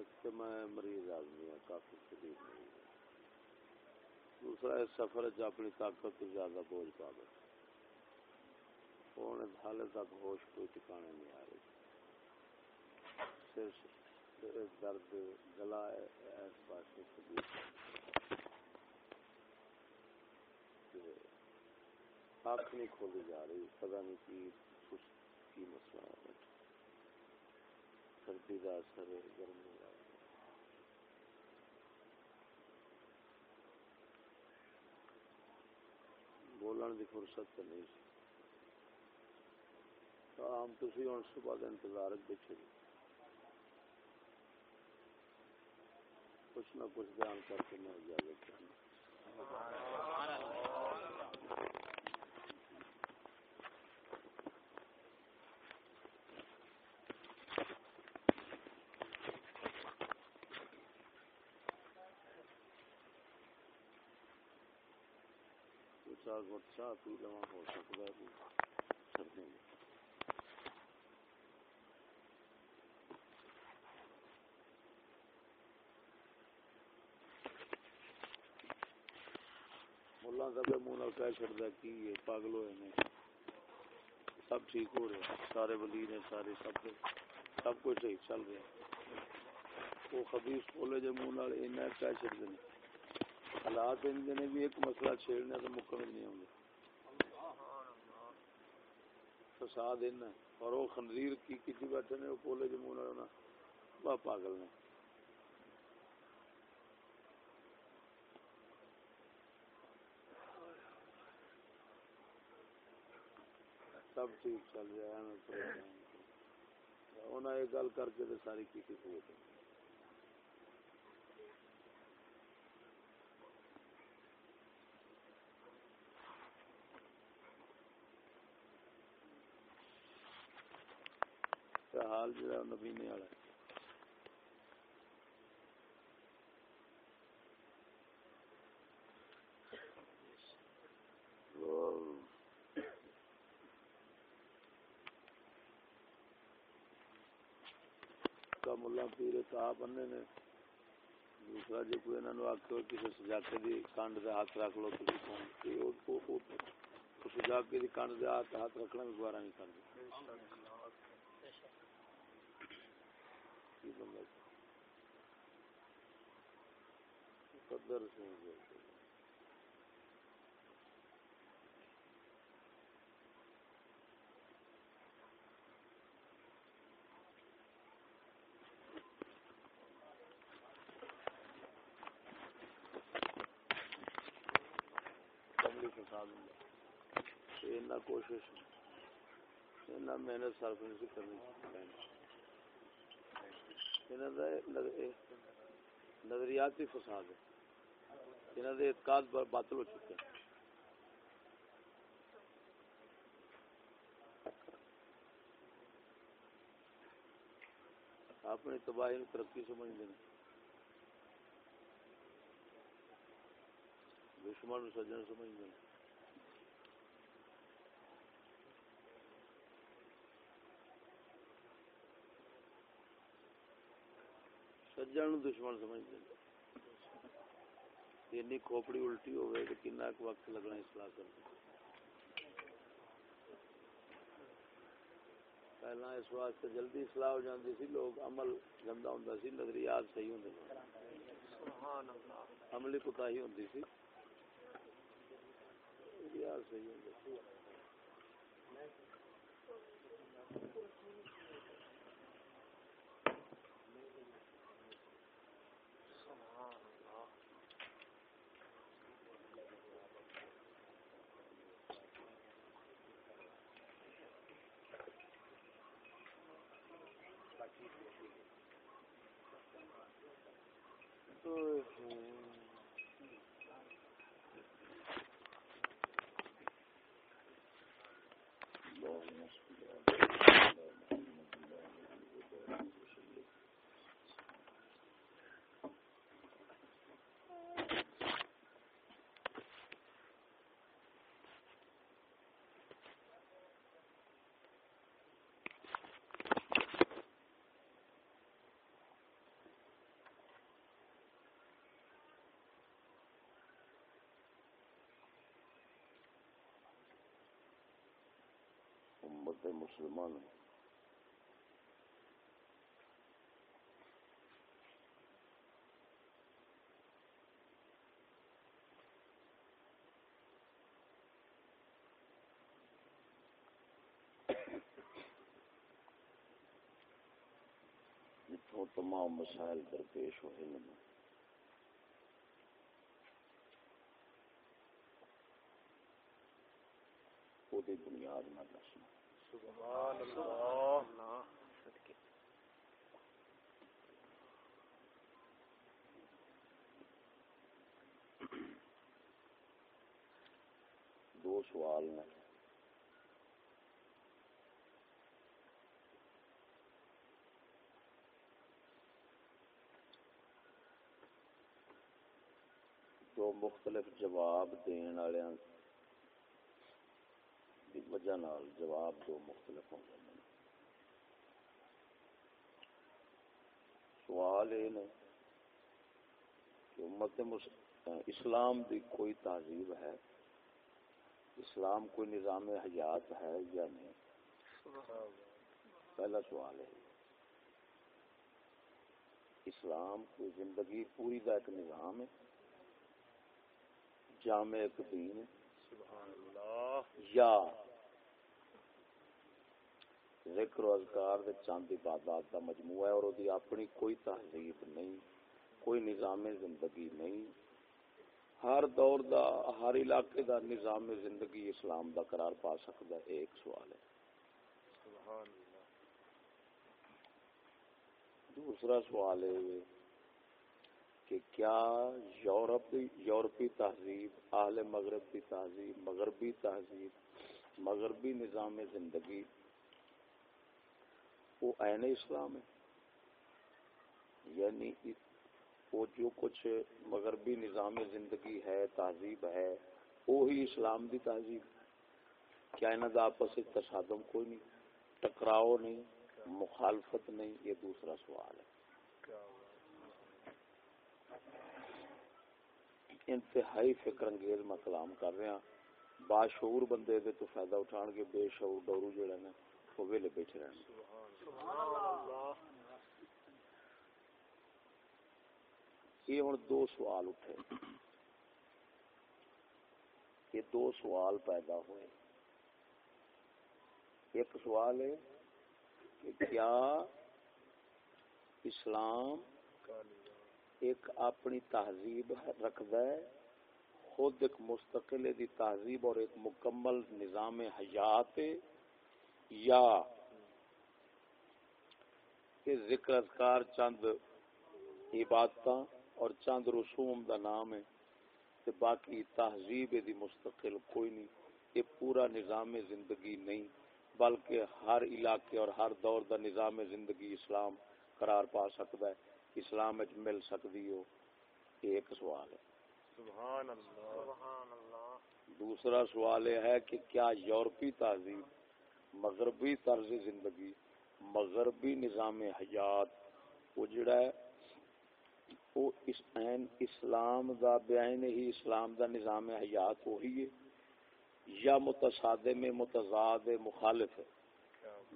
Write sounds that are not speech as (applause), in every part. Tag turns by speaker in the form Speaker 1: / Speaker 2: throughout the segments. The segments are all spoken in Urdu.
Speaker 1: ایک تو میں مریض آدمی ہوں کافی شدید مریض ہوں دوسرا اس سفر چ اپنی طاقت تو زیادہ بوجھ پا بیٹھا ہوں حال تک ہوش کوئی ٹھکانے نہیں آ رہی۔ صرف درد، گلا اس پاس شدید۔ آنکھ نہیں کھولی جا رہی پتا نہیں کی، کچھ کی مسئلہ ہے۔ سردی کا اثر ہے، گرمی کا بولن دی فرصت تو نہیں ہم تھی ہوں صبح کا انتظار بیٹھے کچھ نہ کچھ بیان کر کے میں اجازت کرنا چار چاہ پی لوا ہو سکتا ہے۔ سردی میں ملا دبے منہ کہہ چڑتا کی یہ پاگل ہوئے نے۔ سب ٹھیک ہو رہے سارے ولی نے سارے سب سب کچھ صحیح چل رہا وہ خبیص بولے جو منہ ایسا کہہ چڑتے ہیں حالات نے بھی ایک مسئلہ چھیڑنے تو مکن نہیں ہوں گے۔ فساد ان اور وہ خنزیر کی کسی بیٹھے نے، وہ بولے جو منہ وہ پاگل نے۔ سب ٹھیک چل رہا ہے انہیں یہ گل کر کے ساری کی قوت حال جا نبینے والا ملا پیر تا نے۔ دوسرا جی کوئی انہوں آخو کسی سجاکے کی کنڈ سے ہاتھ رکھ لو سجاکے کی کنڈ سے ہاتھ ہاتھ رکھنا بھی گوارا نہیں کرتے قدر سے کوشش محنت صرف نہیں کرنی نظریاتی فساد ہے۔ انہوں نے اعتقاد باطل ہو چکے ہیں۔ اپنی تباہی ترقی سمجھتے ہیں دشمن سجن سمجھتے ہیں سجن دشمن سمجھ سمجھتے ہیں کھوپڑی الٹی ہوئے تو کن وقت لگنا اصلاح کرنے پہلا اس واسطے جلدی اصلاح ہو جاتی سی لوگ عمل گندا ہوں سی نظریات صحیح ہوں عملی پتاہی ہوں سی نظریات صحیح ہوں امت مسلمان ہیں جتوں تمام مسائل درپیش ہوئے ہیں وہ بنیاد نہ دسنا سبحان اللہ۔ دو سوال نے۔ دو مختلف جواب دین والے وجہ نال جواب دو مختلف ہو جاتے ہیں سوال یہ نے کہ امت اسلام دی کوئی تہذیب ہے؟ اسلام کوئی نظام حیات ہے یا نہیں؟ پہلا سوال ہے۔ اسلام کوئی زندگی پوری کا ایک نظام ہے؟ جامع ایک دین یا ذکر و اذکار دے چاند عبادات دا مجموعہ ہے اور دی اپنی کوئی تہذیب نہیں، کوئی نظام زندگی نہیں۔ ہر دور دا، ہر علاقے دا نظام زندگی اسلام دا قرار پا سکتا ہے، ایک سوال ہے۔ دوسرا سوال ہے کہ کیا یورپ، یورپی تہذیب، اہل مغرب کی تہذیب، مغربی تہذیب، مغربی نظام زندگی وہ عین اسلام ہے۔ یعنی وہ جو کچھ مغربی نظام زندگی ہے، تہذیب ہے، وہی اسلام دی تہذیب کیا انہوں کا آپس تصادم کوئی نہیں، ٹکراؤ نہیں، مخالفت نہیں، یہ دوسرا سوال ہے۔ انتہائی فکر انگیز میں کلام کر رہا باشعور بندے دے تو فائدہ اٹھان کے بے شعور ڈورو جڑے نے، وہ ویلے بیٹھے رہنے یہ ہوں دو سوال اٹھے۔ یہ دو سوال پیدا ہوئے۔ ایک سوال ہے کہ کیا اسلام ایک اپنی تہذیب رکھد ہے؟ خود ایک مستقل دی تہذیب اور ایک مکمل نظام حیات یا کہ ذکر اذکار چند عبادت اور چند رسوم دا نام ہے تے باقی تہذیب دی مستقل کوئی نہیں یہ پورا نظام زندگی نہیں بلکہ ہر علاقے اور ہر دور دا نظام زندگی اسلام قرار پا سکتا ہے اسلام مل سکتی ہو ایک سوال ہے۔ سبحان اللہ۔ دوسرا سوال یہ ہے کہ کیا یورپی تہذیب مغربی طرز زندگی مغربی نظام حیات وہ جڑا ہے وہ اسلام دا بیان ہی اسلام دا نظام حیات وہی ہے یا متصادم متضاد مخالف ہے۔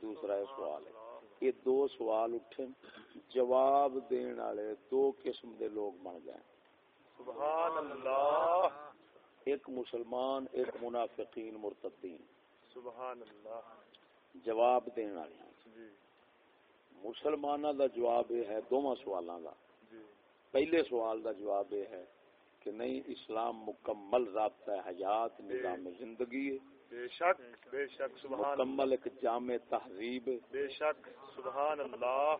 Speaker 1: دوسرا سوال ہے۔ یہ دو سوال اٹھن جواب دین والے دو قسم دے لوگ بن گئے۔ سبحان اللہ۔ ایک مسلمان ایک منافقین مرتدین۔ سبحان اللہ۔ جواب دین والے جی۔ مسلمانوں دا جواب یہ ہے دونوں سوالاں دا۔ جی۔ پہلے سوال دا جواب یہ ہے کہ نہیں اسلام مکمل ضابطہ حیات نظام زندگی ہے۔ بے شک بے شک سبحان مکمل ایک جامع تہذیب بے شک سبحان اللہ۔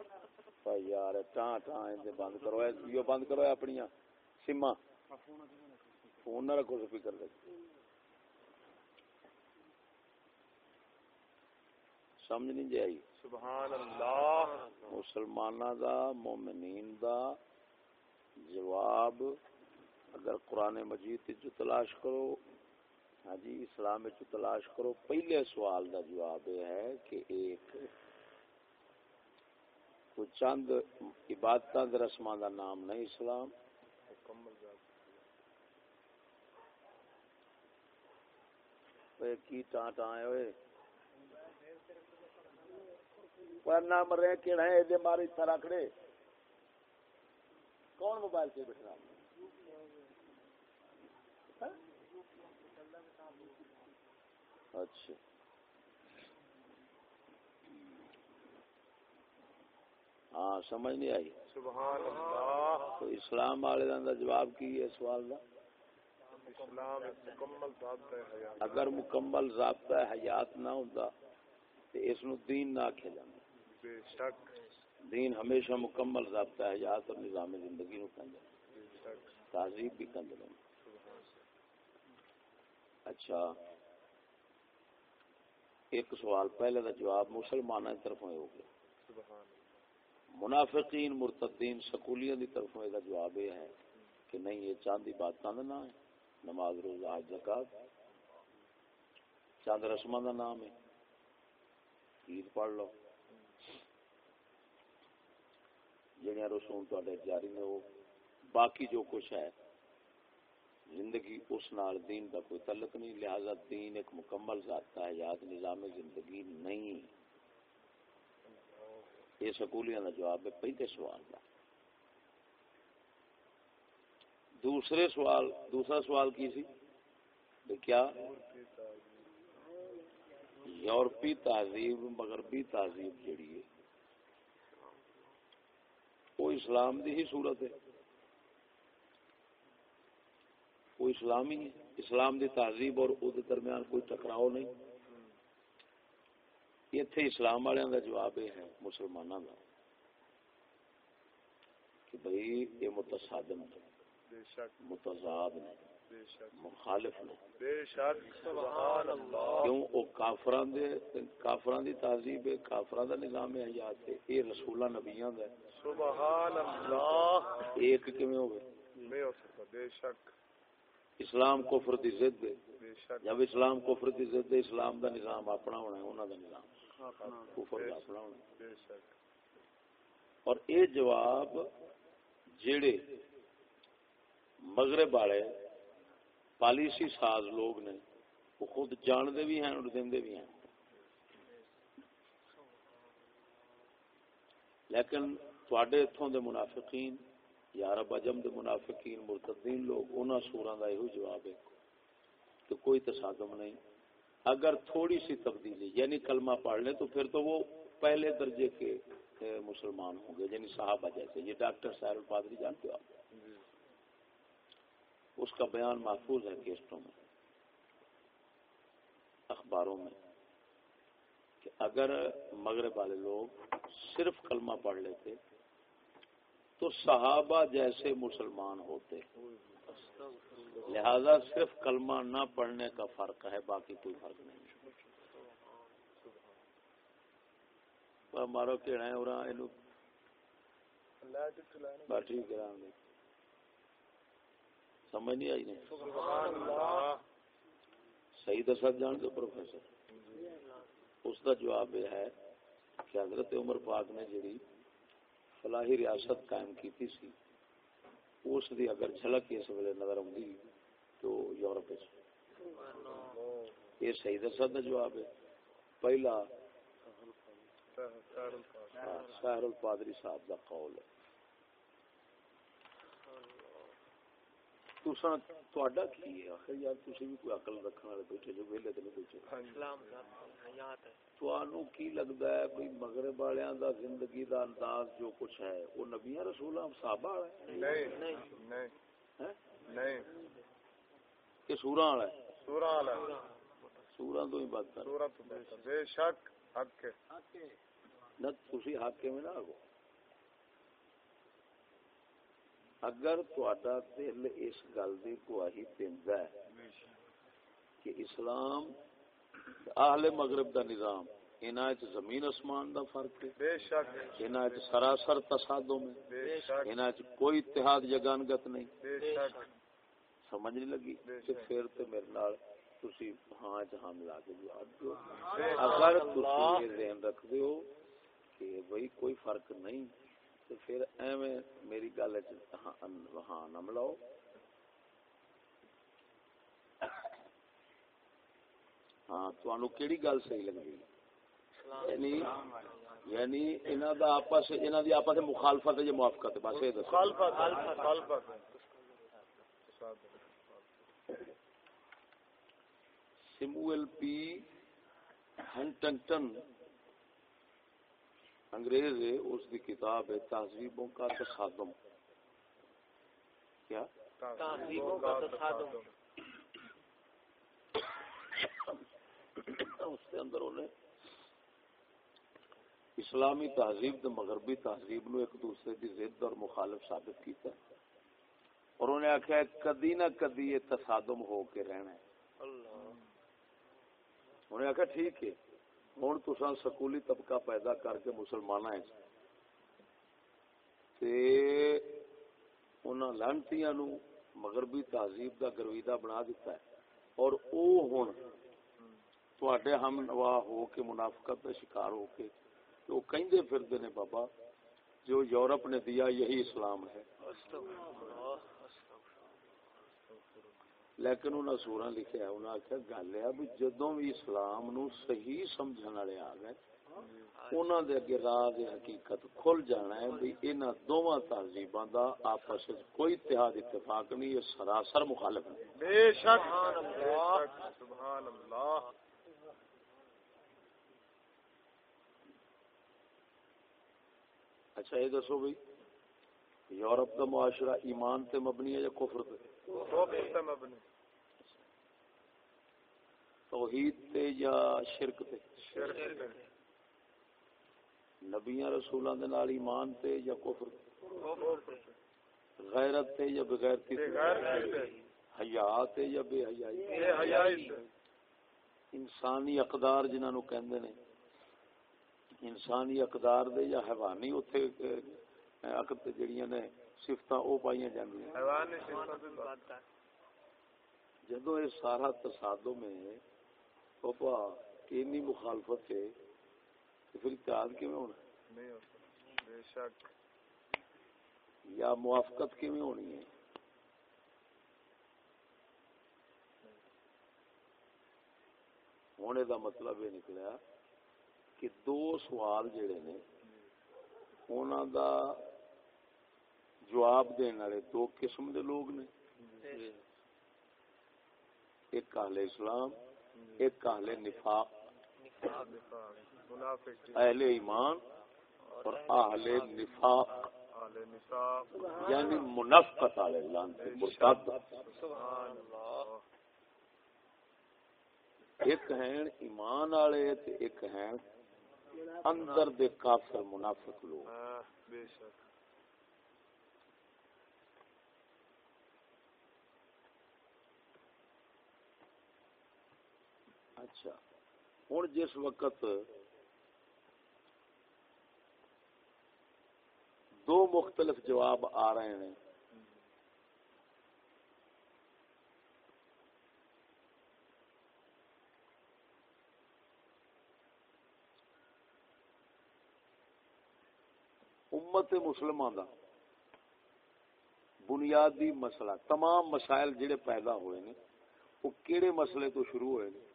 Speaker 1: یار ٹاں ٹاں دے بند کرو۔ یہ بند کرو اپنی سما فون نہ رکھو سپیکر دے سمجھ نہیں جائی۔ سبحان اللہ۔ مسلمانہ دا مومنین دا جواب اگر قرآن مجید جو تلاش کرو ہاں جی اسلام تلاش کرو پہلے سوال کا جواب یہ ہے کہ ایک چند عبادت رسم کا نام نہیں اسلام۔ کی ٹان ٹان ہوئے نہ مرے کہ ہے دے ماری تھا رکھڑے کون موبائل سے بیٹھنا اچھا ہاں سمجھ نہیں آئی
Speaker 2: سبحان اللہ
Speaker 1: تو اسلام والے دا جواب کی ہے سوال دا
Speaker 2: حیات
Speaker 1: اگر مکمل ضابطہ حیات نہ ہوتا تو اس نو دین نہ
Speaker 2: بے شک
Speaker 1: دین ہمیشہ مکمل ضابطہ ہے حیات اور نظام زندگی نو کہندا تہذیب بھی کہندے اچھا۔ ایک سوال پہلے دا جواب مسلمانوں کی طرف ہو گیا۔ منافقین، مرتدین سکولیاں دی طرف یہ جواب یہ ہے کہ نہیں، یہ چاند باتاں دا نام ہے۔ نماز، روزہ، حج، زکات۔ چاند رسماں دا نام ہے۔ عید پڑھ لو۔ جڑیاں رسوم تواڈے جاری نے وہ باقی جو کچھ ہے، زندگی اس نال دین کا کوئی تعلق نہیں، لہذا دین ایک مکمل ذات ہے، یاد نظام زندگی نہیں۔ یہ سکولیاں کا جواب ہے، پہلے سوال کا دوسرے سوال، دوسرا سوال کی سی؟ کیا؟ یورپی تہذیب مغربی تہذیب جڑی ہے۔ وہ اسلام دی ہی صورت ہے۔ وہ اسلامی ہے اسلام دی تہذیب اور اس درمیان کوئی ٹکراؤ نہیں۔ اتنے اسلام والوں کا جواب یہ ہے مسلمانوں کا کہ بھائی یہ متصادم
Speaker 2: ہے۔
Speaker 1: متضاد نے
Speaker 2: بے شک.
Speaker 1: مخالف نے۔
Speaker 2: بے شک. سبحان اللہ.
Speaker 1: کیوں؟ وہ کافران دے کافران دی تہذیب ہے کافران دا نظام ہے حیات ہے۔ یہ رسولہ نبیاں دا
Speaker 2: سبحان اللہ.
Speaker 1: ایک کیویں ہوگا
Speaker 2: نہیں ہو سکتا بے شک.
Speaker 1: اسلام کفر دی ضد ہے۔
Speaker 2: بے شک.
Speaker 1: جب اسلام کفر دی ضد ہے اسلام دا نظام اپنا ہونا ہے انہاں دا نظام۔ کفر دا اپنا ہونا ہے۔
Speaker 2: بے شک.
Speaker 1: اور اے جواب جڑے مغرب والے، پالیسی ساز لوگ نے، وہ خود جانتے بھی ہیں اور دے بھی ہیں۔ لیکن تھوڑے اتوں دے منافقین، یا عرب عجم دے منافقین، مرتدین لوگ، انہاں سوراں دا یہ جواب ہے کہ کوئی تصادم نہیں۔ اگر تھوڑی سی تبدیلی یعنی کلمہ پڑھ لیں تو پھر تو وہ پہلے درجے کے مسلمان ہوں گے یعنی صحابہ جیسے۔ یہ ڈاکٹر سائر القادری جانتے ہو آپ؟ اس کا بیان محفوظ ہے کیسٹوں میں، اخباروں میں، کہ اگر مغرب والے لوگ صرف کلمہ پڑھ لیتے، تو صحابہ جیسے مسلمان ہوتے۔ لہذا صرف کلمہ نہ پڑھنے کا فرق ہے، باقی کوئی فرق نہیں۔ پر مارو کہنا ہے اور اینو
Speaker 2: جل جلالہ
Speaker 1: باٹھی کرا دے سمجھ نہیں آئی نہیں صحیح دسد جان دو پروفیسر۔ اس کا جواب یہ ہے کہ حضرت عمر پاک نے جڑی فلاحی ریاست قائم کی سی، اس دی اگر جھلک اس ویلے نظر آؤں تو یورپ یہ صحیح دسد کا جواب ہے۔ پہلا
Speaker 2: سہر الفاظ
Speaker 1: صاحب کا قول ہے۔ تساں تہاڈا کی ہے؟ آخر یار تسی بھی کوئی عقل رکھنے والے بیٹھے جو ویلے تے نہیں بیٹھے۔
Speaker 2: ہاں جی۔
Speaker 1: تھانو کی لگتا ہے کوئی مغرب دا زندگی دا انداز جو کچھ ہے وہ نبیاں رسولاں صحابہ والا ہے
Speaker 2: نہیں نہیں
Speaker 1: ہیں؟
Speaker 2: نہیں۔
Speaker 1: کہ سوراں والا ہے
Speaker 2: سورہ والا
Speaker 1: سوراں۔ تو ہی بات کر۔
Speaker 2: سورہ تو بہتر بے شک حق ہے۔
Speaker 1: نہ تسی حق میں نہ آگو۔ اگر تہاڈا دل اس گل دی گواہی دیندا ہے کہ اسلام اہل مغرب دا نظام انہاں وچ زمین آسمان دا فرق ہے
Speaker 2: بے شک۔
Speaker 1: انہاں وچ سراسر تصادم ہے
Speaker 2: بے شک۔
Speaker 1: انہاں وچ کوئی اتحاد یگانگت نہیں۔
Speaker 2: بے شک۔
Speaker 1: سمجھ نہیں لگی؟
Speaker 2: شک۔
Speaker 1: پھر تے میرے نال تسی ہاں چ ہاں ملا کے جواب
Speaker 2: بے
Speaker 1: اگر تسی یہ ذہن رکھ دیو کہ بھئی کوئی فرق نہیں تو پھر ایویں میری گل وچ ہاں ہاں نہ ملاؤ ہاں تانوں کیڑی گل صحیح لگی؟ یعنی یعنی انہاں دا آپس انہاں دی آپس میں مخالفت ہے یا موافقت ہے؟ بس یہ دسو۔
Speaker 2: مخالفت مخالفت
Speaker 1: سیموئل پی ہنٹنگٹن انگریز ہے اس دی کتاب ہے تہذیبوں کا تصادم کیا؟
Speaker 2: تہذیبوں کا تصادم
Speaker 1: اس کے اندر انہیں اسلامی تہذیب تو مغربی تہذیب نو ایک دوسرے کی ضد اور مخالف ثابت کیتا ہے۔ اور انہیں آخیا کدی نہ کدی یہ تصادم ہو کے رہنا ہے۔ انہیں آخیا ٹھیک ہے۔ ہوں تسا سکولی طبقہ پیدا کر کے مسلمان ہے لانتیاں نو مغربی تہذیب دا گرویدہ بنا دیتا ہے اور او ہوں تواڈے ہم نوا ہو کے منافقت دا شکار ہو کے تو کہیں پھرتے نے بابا جو یورپ نے دیا یہی اسلام ہے لیکن انہوں نے سورا لکھا انہوں نے آخیا گل ہے بھی جدو بھی اسلام نو صحیح سمجھنے والے آ گئے انہوں دے اگے راہ حقیقت کھل جانا ہے بھی انہوں دونوں تہذیبوں کا آپس کوئی اتحاد اتفاق نہیں یہ سراسر مخالف ہے۔
Speaker 2: بے شک۔ سبحان اللہ۔
Speaker 1: اچھا یہ دسو بھائی یورپ کا معاشرہ ایمان تے مبنی ہے یا کفر تے؟ توحید تے یا شرک تے؟ نبیاں رسولاں دے نال ایمان تے یا کفر غیرت تے یا بغیرتی تے حیا تے یا بے حیائی؟ انسانی اقدار جنہاں نو کہندے نے۔ انسانی اقدار دے یا حیوانی اوتھے جڑیاں نے صفتاں او پائیاں جاندیاں۔ یہ سارا تصادم ہے مخالفت ہے تو پھر اتحاد کیویں ہونا؟ نہیں بے شک۔ یا موافقت کیویں ہونی ہے؟ ہونے دا مطلب یہ نکلا کہ دو سوال جڑے نے انہوں دا جواب دین والے دو قسم دے لوگ نے۔ ایک اہل اسلام ایک اہل نفاق۔ اہل ایمان اور اہل نفاق۔ یعنی منفقت والے لانتے مرتد۔ ایک ہیں ایمان والے ایک ہیں اندر دے کافر منافق لوگ۔ ہاں، اچھا ہوں جس وقت دو مختلف جواب آ رہے ہیں۔ امت مسلمان دا بنیادی مسئلہ، تمام مسائل جڑے پیدا ہوئے نے، وہ کیڑے مسئلے تو شروع ہوئے نے؟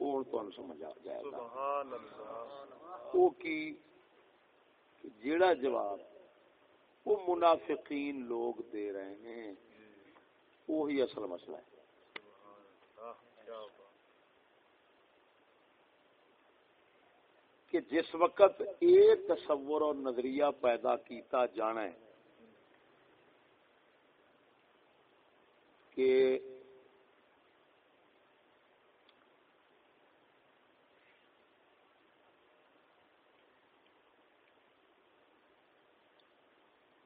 Speaker 1: ہوں تمہیں سمجھ آ جائے گا؟ وہ کی؟ جیڑا جواب وہ منافقین لوگ دے رہے ہیں وہی اصل مسئلہ ہے۔ کہ جس وقت ایک تصور اور نظریہ پیدا کیتا جانا ہے کہ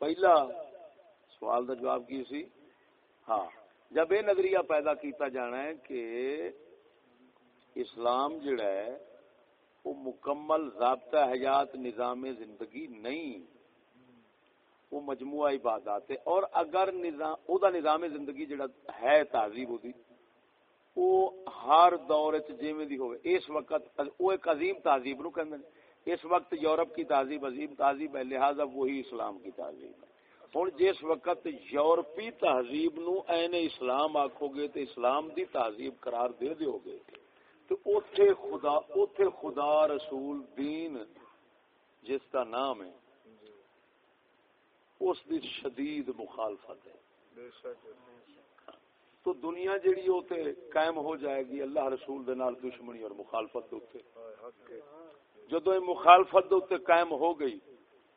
Speaker 1: پہلا سوال کا جواب کی سی؟ ہاں۔ جب یہ نظریہ پیدا کیتا جانا ہے کہ اسلام جڑا ہے، وہ مکمل ضابطہ حیات، نظام زندگی نہیں، وہ مجموعہ عبادات ہے۔ اور اگر نظام، او دا نظام زندگی جڑا ہے تہذیب دی، وہ ہر دور چ جیویں دی ہوئے اس وقت وہ ایک عظیم تہذیب نو کہندے اس وقت یورپ کی تہذیب عظیم تہذیب ہے، لہذا وہی اسلام کی تہذیب ہے۔ ہوں جس وقت یورپی تہذیب نو این اسلام آکھو گے تو اسلام دی تہذیب قرار دے دیو گے، تو اوتھے خدا اوتھے خدا رسول دین جس کا نام ہے، اس دی شدید مخالفت ہے۔ تو دنیا جیڑی وہ تے قائم ہو جائے گی، اللہ رسول دے نال دشمنی اور مخالفت دے جدو یہ مخالفت دے قائم ہو گئی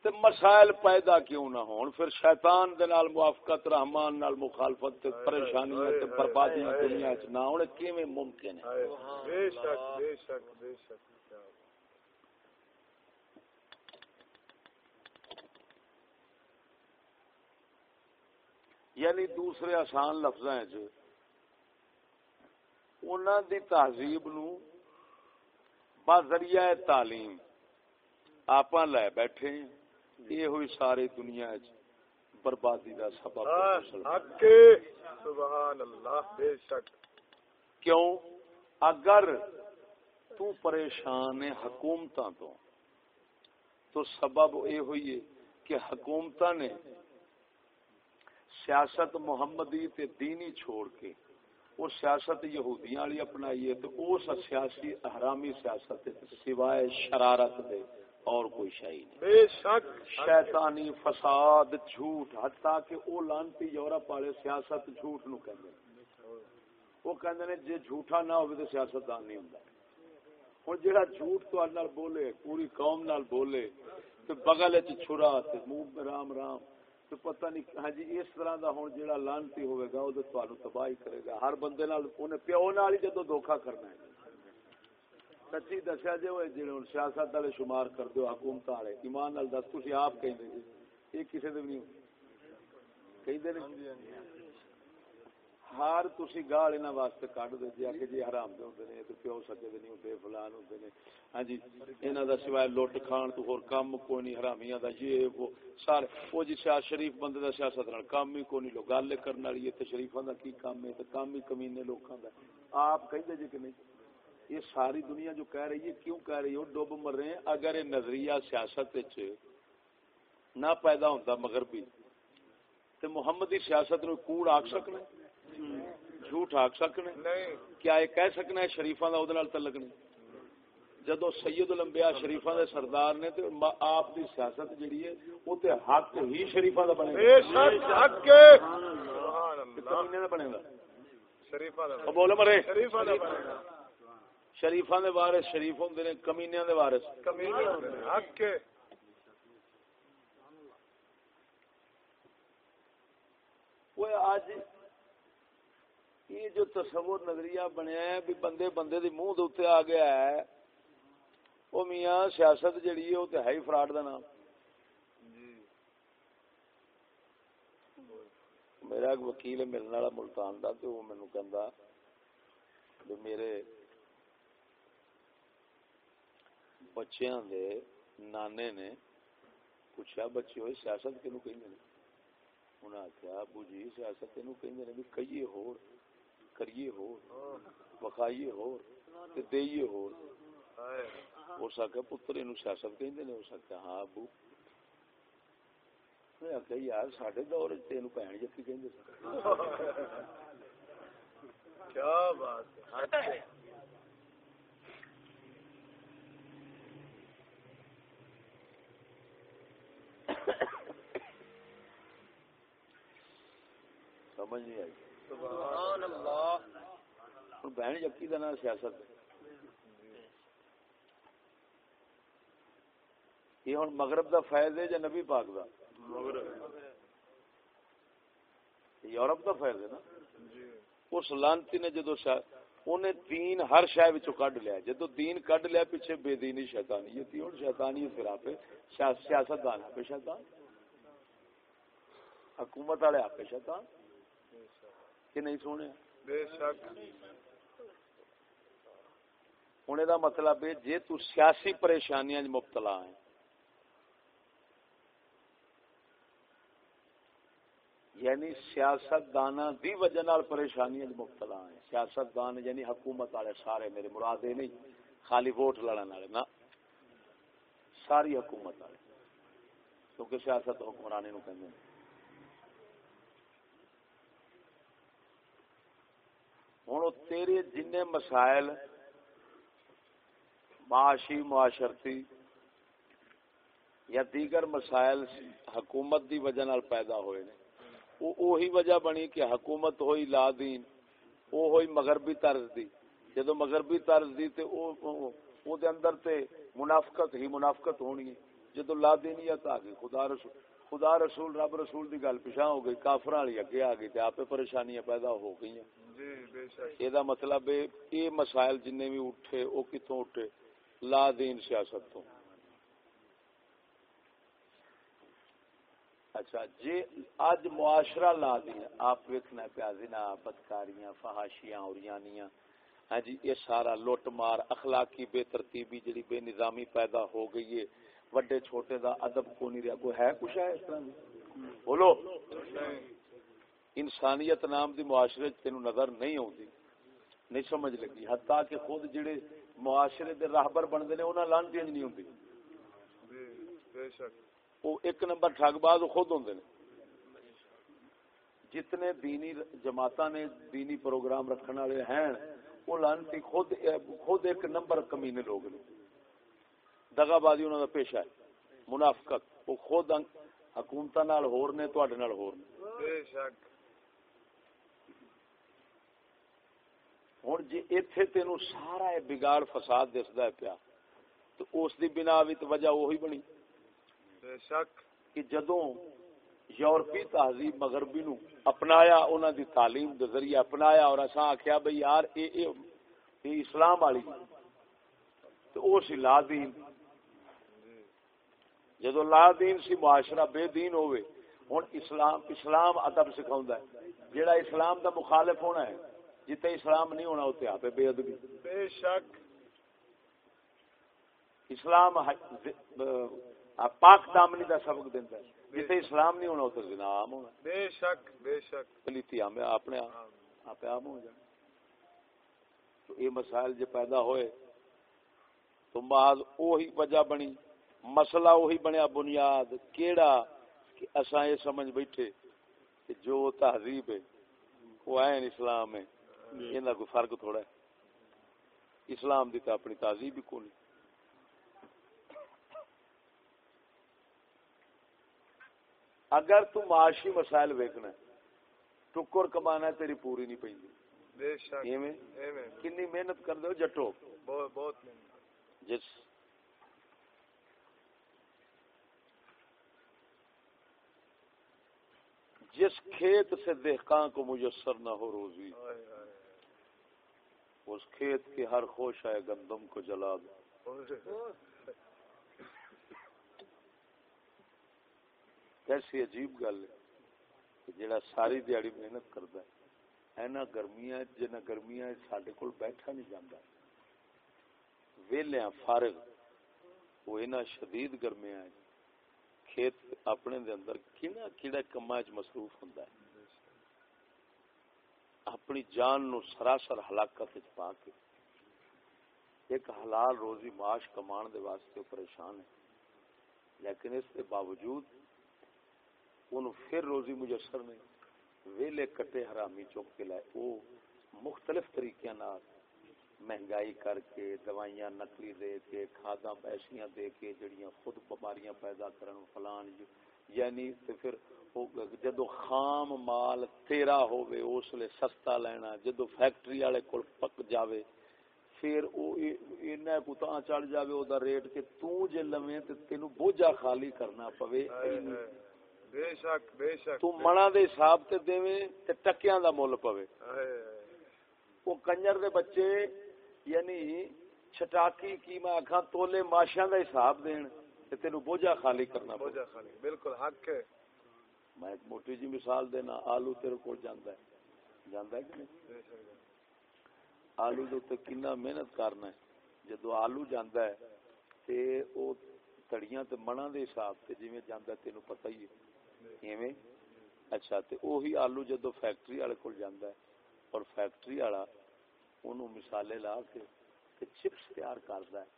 Speaker 1: تے مسائل پیدا کیوں نہ ہون پھر شیطان دے نال موافقت رحمان نال مخالفت تے پریشانیاں تے بربادیاں دنیا وچ نہ ہون کیویں ممکن ہے؟
Speaker 2: بے شک بے شک بے شک
Speaker 1: یعنی دوسرے آسان لفظاں وچ انہاں دی تہذیب نو با ذریعہ تعلیم۔ آپاں لے بیٹھے ہیں۔ یہ ہوئی ساری دنیا بربادی دا سبب۔
Speaker 2: سبحان اللہ بے شک۔
Speaker 1: کیوں؟ اگر تو پریشان ہے حکومتاں تو تو سبب یہ ہوئی ہے کہ حکومتاں نے سیاست محمدی تے دینی چھوڑ کے وہ سیاست یہودیاں والی اپنائی ہے تو اس سیاسی احرامی سیاست سوائے شرارت دے اور کوئی شاہی نہیں۔
Speaker 2: بے شک۔
Speaker 1: شیطانی فساد جھوٹ حتیٰ کہ او لانتی یورپ والے سیاست جھوٹ نو کہندے وہ کہندے نے جے جھوٹا نہ ہوے تے سیاست دان نہیں ہوندا۔ ہن جیڑا جھوٹ تو نال بولے پوری قوم نال بولے تے بغل وچ چھرا تے منہ رام رام۔ تو پتہ نہیں ہاں جی اس طرح دا ہن جیڑا لانتی ہوے گا، او تے تانوں تباہی کرے گا۔ ہر بندے نال، اونے پیو نال ہی جدوں دھوکا کرنا ہے۔ سچی دسیا جے وہ جی ہوں سیاست والے شمار کر دیو حکومت والے، ایمان نال دس تھی آپ کہ یہ جی۔ کسی نے بھی نہیں ہار تھی گال انہوں واسطے کڈ دے جی کہ جی حرام دے ہوندے نے تے پیو سکے دے نہیں ہوندے فلان ہوندے نے ہاں جی انہاں دا سوائے لوٹ کھان تو ہور کم کوئی نہیں حرامیاں دا یہ وہ سارے وہ جی سیاست شریف بندے دا سیاست نال کم ہی کوئی نہیں لو گل کرن والی تے شریفاں دا کی کام ہے تے کام ہی کمینے لوکاں دا آپ کہندے جی کہ نہیں یہ ساری دنیا جو کہہ رہی ہے کیوں کہہ رہی ہے ڈوب مر رہے ہیں اگر یہ نظریہ سیاست نہ پیدا ہوتا مغربی تو محمدی سیاست نو کوڑ آکھ سکنا جھوٹ ہے؟
Speaker 2: نہیں
Speaker 1: کیا یہ کہہ سکنا ہے شریفاں دا اودے نال تعلق نہیں؟ جدو سید الانبیاء شریفاں دے سردار نے تے ما- آپ دی سیاست جڑی ہے او تے حق ہی شریفاں دا بنے
Speaker 2: بے شک حق کے۔ سبحان
Speaker 1: تے
Speaker 2: اللہ۔
Speaker 1: کمینے دا بنے گا؟
Speaker 2: دا
Speaker 1: بولو مرے۔
Speaker 2: شریفہ دا بنے گا۔
Speaker 1: شریفاں دے وارث شریف ہوندے نے کمینیاں دے وارث۔
Speaker 2: کمینے حق کے۔
Speaker 1: وہ آج یہ جو تصور نظریہ بنیا ہے بھی بندے بندے دی منہ دے آ گیا ہے وہ میاں سیاست جڑی ہے وہ تو ہے ہی فراڈ دا نام۔ میرا ایک وکیل ہے ملنے والا ملتان دا تو وہ مینو کہندا بھی میرے بچیاں دے نانے نے پوچھا بچے ہوئے سیاست کنو کہندے نے آخیا ابو جی سیاست کہیں بھی کئیے ہو کریے ہو بخائیے ہو تے دئیے ہو۔
Speaker 2: ہائے
Speaker 1: ہو سکے پتر یہ سیاست کہیں ہو سکتا ہاں ابو۔ میں یار دور کہ
Speaker 2: کیا بات ہے۔
Speaker 1: سمجھ نہیں آئی۔ ہوں بہن کا نام سیاست یہ ہوں مغرب دا فیض ہے یا نبی پاک دا یورپ دا فیض ہے نا اس لانتی نے جدو انہیں دین ہر شہ کڈ لیا جدو دین کڈ لیا پیچھے بے دینی شیطانیت تھی شیطانیت پھر آپ سیاست دان آپ شیطان حکومت والے آپ شیطان کہ نہیں سونے
Speaker 2: بے شک
Speaker 1: ہن دا مطلب ہے جے تو سیاسی پریشانیاں مبتلا ہے یعنی سیاست دانا دی وجہ نال پریشانیاں مبتلا ہے سیاست دان یعنی حکومت والے سارے میرے مراد یہ نہیں، خالی ووٹ لڑن والے نا۔ ساری حکومت والے۔ کیونکہ سیاست حکمرانی نو کہندے ہیں۔ ہوں تیرے جن مسائل معاشی معاشرتی یا دیگر مسائل حکومت دی وجہ نال پیدا ہوئے نے۔ او اوہی وجہ بنی کہ حکومت ہوئی لا دین او ہوئی مغربی طرز دی۔ جدو مغربی طرز دی تے او او- او دے اندر تے منافقت ہی منافقت ہونی ہے۔ جدو لا دینیت آ گئی خدا رسول خدا رسول رب رسول دی گل پیچھا ہو گئی کافراں والی اگے آ گئی تے آپے پریشانیاں پیدا ہو گئیاں۔
Speaker 2: جی بے شک۔
Speaker 1: یہ مطلب ہے یہ مسائل جن بھی اٹھے وہ کتوں اٹھے؟ لا دین سیاست تو۔ اچھا جی اج معاشرہ لا دین۔ آپ ویکھنا پیا، زنا، بدکاریاں، فحاشیاں اور یانیاں ہاں جی یہ سارا لوٹ مار، اخلاقی بے ترتیبی جڑی بے نظامی پیدا ہو گئی ہے۔ وڈے چھوٹے دا ادب کو نہیں رہا، کوئی ہے کچھ ہے اس طرح؟ بولو۔ انسانیت نام دی معاشرے چ تینوں نظر نہیں آتی نہیں سمجھ لگی۔ حتیٰ کہ خود جڑے معاشرے دے راہبر بنتے ہیں انہاں لانتی نہیں ہوتی
Speaker 2: جی بے شک۔
Speaker 1: وہ ایک نمبر ٹھگ باز خود ہوندے نے۔ جتنے دینی جماعت نے دینی پروگرام رکھنے والے ہیں وہ لانتی خود خود ایک نمبر کمینے لوگ نے۔ دگا بازی انہوں کا پیشہ ہے۔ منافقت وہ خود حکومت نال ہور نے تواڈے نال ہور نے۔
Speaker 2: بے شک۔
Speaker 1: ہوں جی ایتھے تینوں سارا بگاڑ فساد دسدا ہے پیا تو اس دی بنا بھی تو وجہ وہی بنی۔
Speaker 2: بے شک۔
Speaker 1: کہ جدوں یورپی تہذیب مغربی نو اپنایا انہاں دی تعلیم دے ذریعے اپنایا اور اساں آکھیا بھئی یار اے اے اے اسلام والی۔ تو او سی لا دین۔ جدو لا دین سی معاشرہ بے دین ہوئے ہن اسلام اسلام ادب سکھاوندا ہے۔ جیڑا اسلام دا مخالف ہونا ہے جتے اسلام نہیں ہونا اوتے آپ بے ادبی۔
Speaker 2: بے شک۔
Speaker 1: اسلام پاک دامنی دا سبق دیندا ہے۔ جتے اسلام نہیں ہونا اوتے زنا عام ہونا۔
Speaker 2: بے شک بے شک۔
Speaker 1: پلیتی ہمیں اپنے آپ عام ہو جائے۔ تو یہ مسائل جو پیدا ہوئے تو بعد وہی وجہ بنی۔ مسئلہ وہی بنیا بنیاد کیڑا کہ اساں یہ سمجھ بیٹھے کہ جو تہذیب ہے وہ عین اسلام ہے۔ یہ کوئی فرق تھوڑا ہے۔ اسلام دی تو اپنی تہذیب ہی کون اگر تو معاشی مسائل ویکنا ٹکر کمانا تیری پوری نہیں پی کنی محنت کر دو جٹو۔
Speaker 2: بہت
Speaker 1: جس۔ جس کھیت سے دہقان کو میسر نہ ہو روزی۔ اس کھیت کے ہر خوش آئے گندم کو جلا دو۔ کیسی عجیب گل ہے جڑا ساری دیہڑی محنت کرتا ہے اینا گرمیاں جنہ گرمیاں ساڈے کول بیٹھا نہیں جاتا ویلیاں فارغ، وہ اینا شدید گرمیاں کھیت اپنے دے اندر کیڑا کیڑا کما چ مصروف ہوندا ہے۔ اپنی جان نو سراسر ہلاکت پا کے۔ ایک حلال روزی معاش کمان دے واسطے پریشان ہے۔ لیکن اس کے باوجود ان پھر روزی میسر نے ویلے کٹے حرامی چوک کے لائے۔ وہ مختلف طریقے نال مہنگائی کر کے، دوائیاں نقلی دے کے، کھاداں پیسیاں دے کے، جڑیاں خود بیماریاں پیدا کرن، فلان جو یعنی تے پھر او جدو خام مال تیرا ہوے اس لے سستا لینا جدو فیکٹری والے کول پک جاوے پھر او اینا کو تاں چڑھ جاوے او دا ریٹ کہ تو جے لویں تے تینو بوجھا خالی کرنا پوے۔
Speaker 2: بے شک بے شک۔
Speaker 1: تو منا دے حساب تے دیویں تے ٹکیاں دا مول پوے۔ وہ کنجر دے بچے یعنی چھٹاکی کی میں آکھاں تولے ماشاں دا حساب دین۔ تے تینو بوجھا خالی کرنا
Speaker 2: بوجھا خالی بالکل حق ہے۔
Speaker 1: میں ایک موٹی جی مثال دینا آلو تیرے کول جاندا ہے۔ جاندا ہے کہ نہیں؟ آلو دے تے کنا محنت کرنا ہے۔ جدو آلو جاندا ہے تے او تڑیاں تے منا دے حساب تے جویں جاندا تینو پتہ ہی ہے۔ ایویں؟ اچھا تے اوہی آلو جدو فیکٹری والے کول جاندا ہے اور فیکٹری والا اونوں مثالے لا کے چپس تیار کردا ہے۔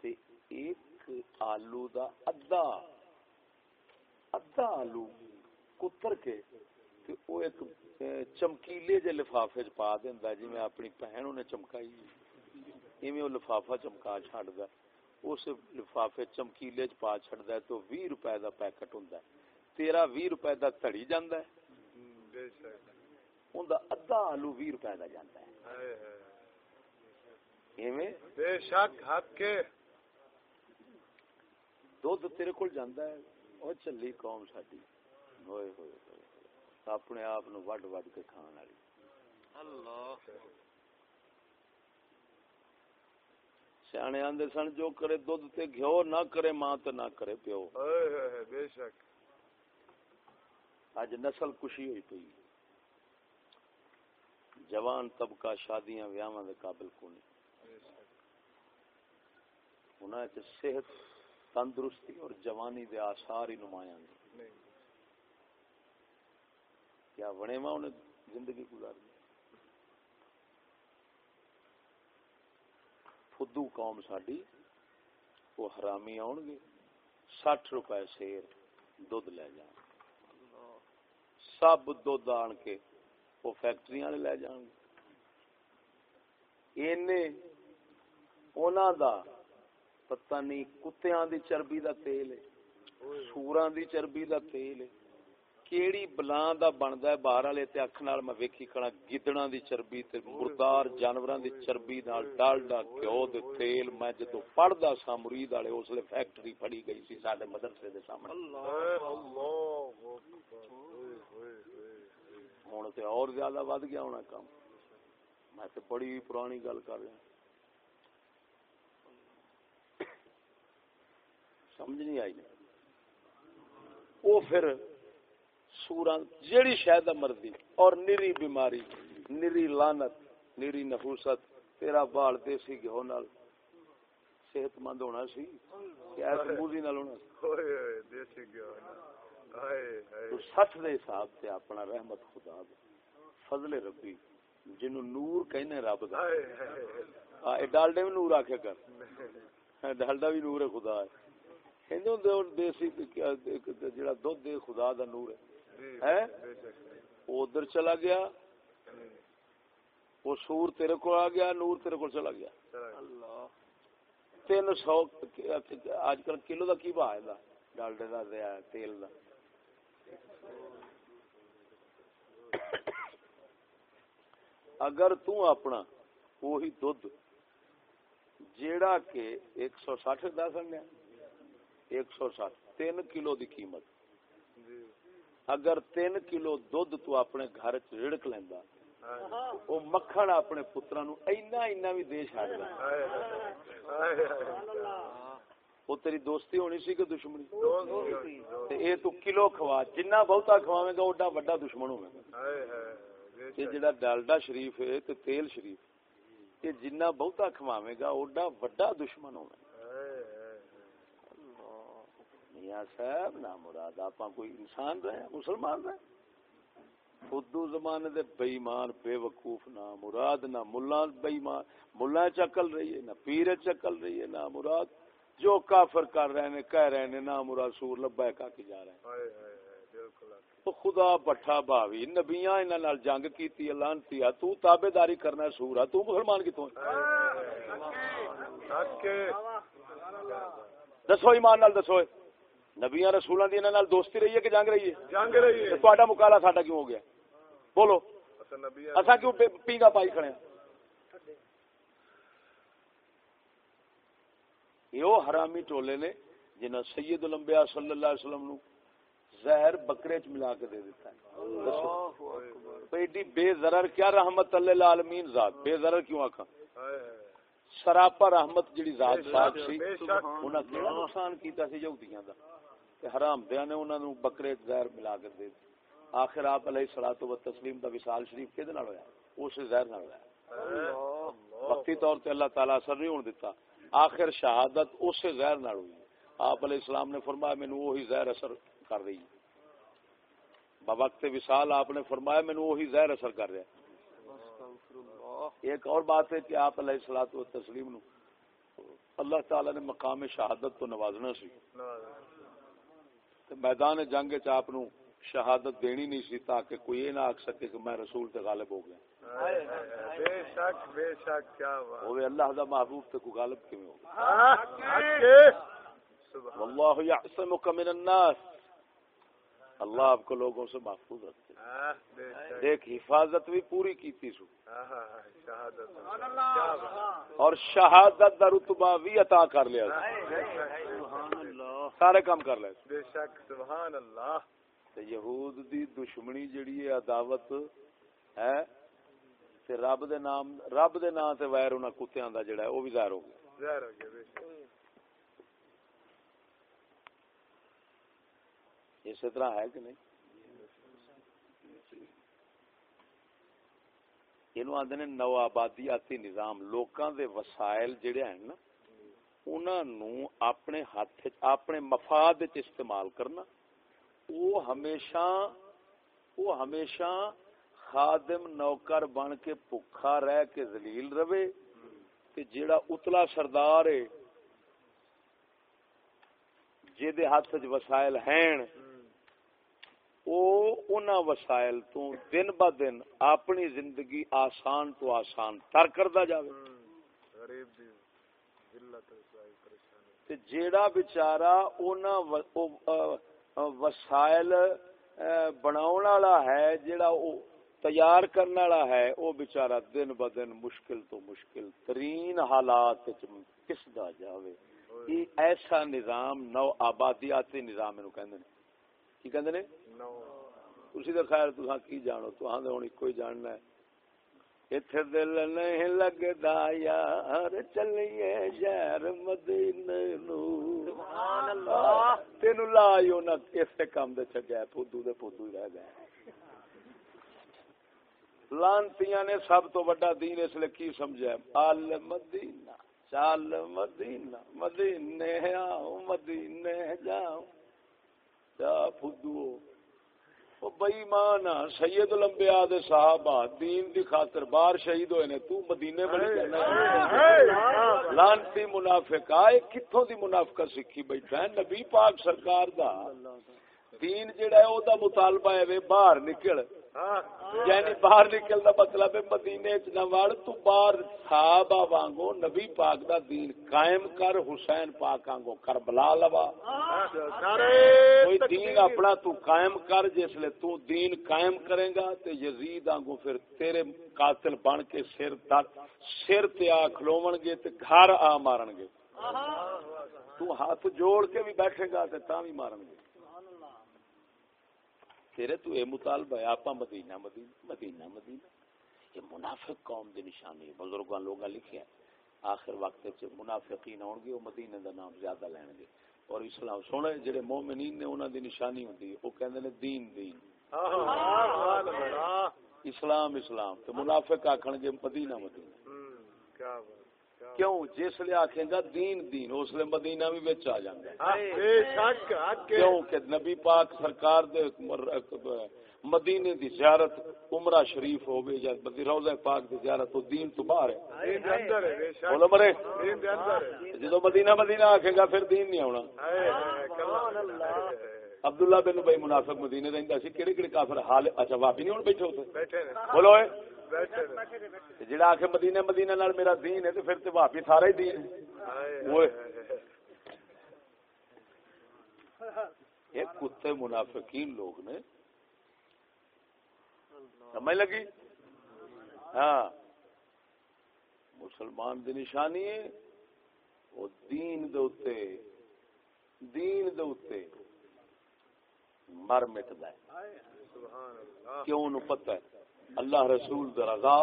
Speaker 1: تے ایک آلو دا ادھا ادھا آلو کتر کے تے او ایک چمکیلے جے لفافے چ پا دیندا ہے جویں اپنی بہن نے چمکائی۔ ایویں او لفافہ چمکا چھڈدا۔ ہے اس لفافے چمکیلے چ پا چھڑدا تو 20 روپے دا پیکٹ ہوندا تیرا 20 روپے دا تھڑی جاندا ہے۔
Speaker 2: بے شک
Speaker 1: اوندا ادھا آلو 20 روپے دا جاندا ہے۔ ایویں؟
Speaker 2: بے شک حق کے۔
Speaker 1: دودھ تیرے کول جاندا ہے او چلی قوم ساڈی ہوئے ہوئے۔ اپنے آپ نو وڈ وڈ کے کھان والی سیانے آندے سن جو کرے دودھ تے گھیو نہ کرے ماں تے نہ کرے پیو
Speaker 2: بے شک
Speaker 1: اج نسل کشی ہوئی پئی جوان طبقہ شادیاں ویاواں دے قابل
Speaker 2: بے شک
Speaker 1: انہاں صحت تندرستی اور جوانی دے آثار ہی نمایاں نے۔ کیا بنے ماں انہیں زندگی گزاری فدو قوم ساڈی وہ حرامی آن گے سٹھ روپے سیر دودھ لے جان۔ سب دودھ آن کے وہ فیکٹری والے لے جان گے۔ اینے انہاں دا پتہ نہیں کتیاں دی چربی دا تیل ہے سوراں دی چربی دا تیل ہے کیڑی بلاں دا بندا ہے باہر والے تے اکھ نال میں ویکھی کھڑا گدڑاں دی چربی تے مردار جانوراں دی چربی نال ڈالڈا گھیو دے تیل میں جدوں پڑھدا سا مرید والے اس لیے فیکٹری پھڑی گئی سی ساڈے مدرسے دے سامنے
Speaker 2: اللہ ہوئے
Speaker 1: ہن تے اور زیادہ ود گیا ہونا کام میں تے بڑی پرانی گل کر رہا سمجھ نہیں آئی وہ پھر سورا جیڑی شاید مرضی اور نری بیماری نری لانت نری نفوست تیرا بال دیسی گھیو نال صحت مند ہونا سی ایس موزی نال ہونا سی۔
Speaker 2: دیسی ہائے
Speaker 1: تو سچ دے حساب سے اپنا رحمت خدا دا فضل ربی جنو نور کہنے رب دا۔
Speaker 2: ہائے
Speaker 1: آ اے ڈالڈے بھی نور آکھے کر۔ ہاں، ڈالڈا بھی نور ہے خدا ہے۔ اور دیسی جڑا دودھ دے خدا دا نور ہے ادھر چلا گیا وہ سور تیرے کو آ گیا نور تیرے کو چلا گیا تین سو اج کل کلو دا کی بھا ہے ڈالڈے دا تیل دا اگر تو اپنا وہی دودھ جیڑا کہ ایک سو سٹھ دس گیا ایک سو سٹھ تین کلو دی قیمت۔
Speaker 2: جی۔
Speaker 1: اگر تین کلو دودھ تو اپنے گھر چ رڑک لینا وہ مکھن اپنے پترا نو اینا اینا بھی دے چڑ
Speaker 2: ہائے ہائے ہائے
Speaker 1: وہ تیری دوستی ہونی سی کہ دشمنی؟ اے تو کلو کھوا جنہ بہتا کھواویں گا اوڈا بڑا دشمن ہوے گا۔ جڑا ڈالڈا شریف ہے تے تیل شریف۔ یہ جنہ بہتا کھواویں گا اوڈا بڑا دشمن ہوے گا
Speaker 2: ہائے ہائے
Speaker 1: میاں صاحب نہ مراد آپ کوئی انسان رہے مسلمان رہے۔ خودو زمانے دے بےمان بے وقوف نہ مراد نہ ملا بےمان ملا چکل رہی ہے نہ پیر چکل رہی ہے نہ مراد۔ جو کافر کر رہے ہیں کہہ رہے ہیں نہ مراد سور لبا کا کے جا رہے ہیں۔ خدا پٹھا بھاوی نبیاں انہاں نال جنگ کیتی لانتی ہے۔ تو تابیداری کرنا ہے سور ہے۔ تو مسلمان کتوں دسو ایمان نال دسو۔ نبیاں رسولاں دی انہاں نال دوستی رہی ہے کہ جنگ رہی ہے؟
Speaker 2: جنگ رہی ہے۔
Speaker 1: تہاڈا ساڈا کیوں ہو گیا؟ بولو۔
Speaker 2: نبی
Speaker 1: اساں کیوں پی- پینگا پائی کھڑے ہیں یہ حرامی ٹولے نے جنہاں سید الانبیاء صلی اللہ علیہ وسلم نو زہر بکرے چ ملا کے دے دیتا ہے۔ ایڈی بے ضرر کیا رحمت اللہ العالمین ذات؟ بے ضرر کیوں آکھا سراپا رحمت جڑی ذات پاک سی انہاں کیڑا نقصان کیتا سی یہودیاں دا؟ حرام دیاں نے انہاں نو بکرے زہر ملا کے دے دتی آخر آپ علیہ الصلوۃ والتسلیم دا وصال شریف کدے نال ہویا اس زہر نال ہویا وقتی طور تے اللہ تعالی اثر نہیں ہون دیتا آخر شہادت اس زہر نال ہوئی آپ علیہ السلام نے فرمایا، مینوں وہی زہر اثر کر رہی بوقت وصال آپ نے فرمایا، مینوں وہی زہر اثر کر رہا ہے۔ ایک اور بات ہے کہ آپ علیہ الصلوۃ والتسلیم نو اللہ تعالی نے مقام شہادت تو نوازنا سی۔ میدان جنگ چ آپ نو شہادت دینی نہیں سی تاکہ کوئی یہ نہ آخ سکے کہ میں رسول تے غالب ہو گیا۔
Speaker 2: بے شک بے شک کیا بات۔
Speaker 1: ہوئے اللہ دا محبوب تے کوئی غالب کیوں ہو
Speaker 2: ہاں،
Speaker 1: واللہ یعصمک من الناس۔ اللہ آپ کو لوگوں سے محفوظ رکھتے
Speaker 2: ہاں، شک۔
Speaker 1: ایک حفاظت بھی پوری کیتی سو۔
Speaker 2: ہاں، ہاں، ہاں، شہادت۔ کیا بات۔
Speaker 1: اور شہادت دا رتبہ بھی عطا کر لیا
Speaker 2: ہاں، بے شک۔
Speaker 1: سارے کام کر لے۔
Speaker 2: بے شک سبحان اللہ۔
Speaker 1: تے یہود دی دشمنی جڑی ہے عداوت ہے؟ تے رب دے نام رب دے نام تے ویر انہاں کتیاں دا جڑا ہے وہ بھی ظاہر ہو گیا۔
Speaker 2: ظاہر ہو گیا بے شک۔
Speaker 1: اسی طرح ہے کہ نہیں؟ یہ آدھے نے نو آبادیاتی نظام لوکاں دے وسائل جڑے ہیں نا انہاں اپنے ہاتھ اپنے مفاد استعمال کرنا۔ وہ ہمیشہ وہ ہمیشہ خادم نوکر بن کے بھکھا رہ کے ذلیل رہے۔ تے جیڑا اتلا سردار ہے جے ہاتھ وچ وسائل ہیں او انہاں وسائل تو دن با دن اپنی زندگی آسان تو آسان تر کردا جاوے۔
Speaker 2: غریب دی
Speaker 1: تے جیڑا بیچارہ انہاں و- او آ- آ وسائل بناون والا ہے جیڑا او تیار کرنے والا ہے او بیچارہ دن با دن مشکل تو مشکل ترین حالات وچ پسدا جاوے؟ یہ ایسا نظام نو آبادیاتی نظام اینو کہندے نے۔ کی کہندے نے؟
Speaker 2: نو۔
Speaker 1: اسی دا خیر تساں کی جانو؟ تساں دے ہن کوئی جاننا ہے۔ ایتھے دل نہیں لگدا یار چلیے شہر مدینے نو سبحان اللہ تینو لا یو نہ کسے کام دے چھڈیا پھدو دے پھدو ہی رہ گئے لانتیاں نے سب تو بڑا دین اس لیے کی سمجھا آل مدینہ چال مدینہ مدینے آؤ مدینے جاؤ جا پھدو وہ بئی سید لمبیا دے صحابہ، دین دی خاطر بار شہید ہوئے نے، تو مدینے بنی جانا۔ لانتی منافق آئے کتوں دی منافقہ سکھی بیٹھا ہے۔ نبی پاک سرکار دا دین جڑا ہے، او دا مطالبہ ہے وے باہر نکل۔ یعنی باہر نکل دا مطلب ہے مدینے چ نہ وڑ تو باہر صحابہ وانگو نبی پاک دا دین قائم کر حسین پاک وانگو کربلا لوا۔ کوئی دین اپنا تو قائم کر جس لے تو دین قائم کرے گا تے یزید آنگو پھر تیرے قاتل بن کے سر تک سر تے آ کھلوون گے تے گھر آ مارن گے۔ تو ہاتھ جوڑ کے بھی بیٹھے گا تے تاں بھی مارن گے۔ تیرے تو اے مطالبہ ہے آپا مدینہ مدینہ مدینہ مدینہ۔ یہ منافق قوم دی نشانی ہے بزرگاں لوگاں لکھیا ہے۔ آخر وقت وچ منافقین ہون گے وہ مدینے دا نام زیادہ لین گے۔ اور اسلام سونے جڑے مومنین نے انہاں دی نشانی ہوندی ہے وہ کہندے نے دین دین۔ اسلام اسلام۔ تے منافق آکھن گے مدینہ مدینہ۔
Speaker 2: کیا بات۔
Speaker 1: کیوں؟ جس لے آکھیں گا دین دین اس لے مدینہ بھی وچ آ جاندا ہے
Speaker 2: ہاں، بے شک
Speaker 1: کیوں کہ نبی پاک سرکار دے مدینے دی زیارت عمرہ شریف ہوگی یا روضہ پاک دی زیارت تو دین تو باہر ہے۔
Speaker 2: دین دے اندر ہے بے شک۔
Speaker 1: بولو مرے۔
Speaker 2: دین دے اندر ہے۔
Speaker 1: جدو مدینہ مدینہ آکھے گا پھر دین نہیں
Speaker 2: کلام
Speaker 1: عبداللہ بن بھائی منافق مدینے رہندا سی کیڑے کیڑے کافر حال اچھا واپی نہیں ہون بیٹھے ہوتے۔
Speaker 2: بیٹھے
Speaker 1: بولو اے۔ جڑا آکھے مدینے مدینہ نال میرا دین ہے تے پھر تے واپی سارا ہی دین ہے۔ یہ کتے منافقین لوگ نے۔ سمجھ لگی؟ ہاں۔ مسلمان دی نشانی ہے۔ وہ دین دے اتے دین دے اتے مر مٹدا ہے۔ کیوں انہوں پتہ ہے؟ اللہ رسول دی رضا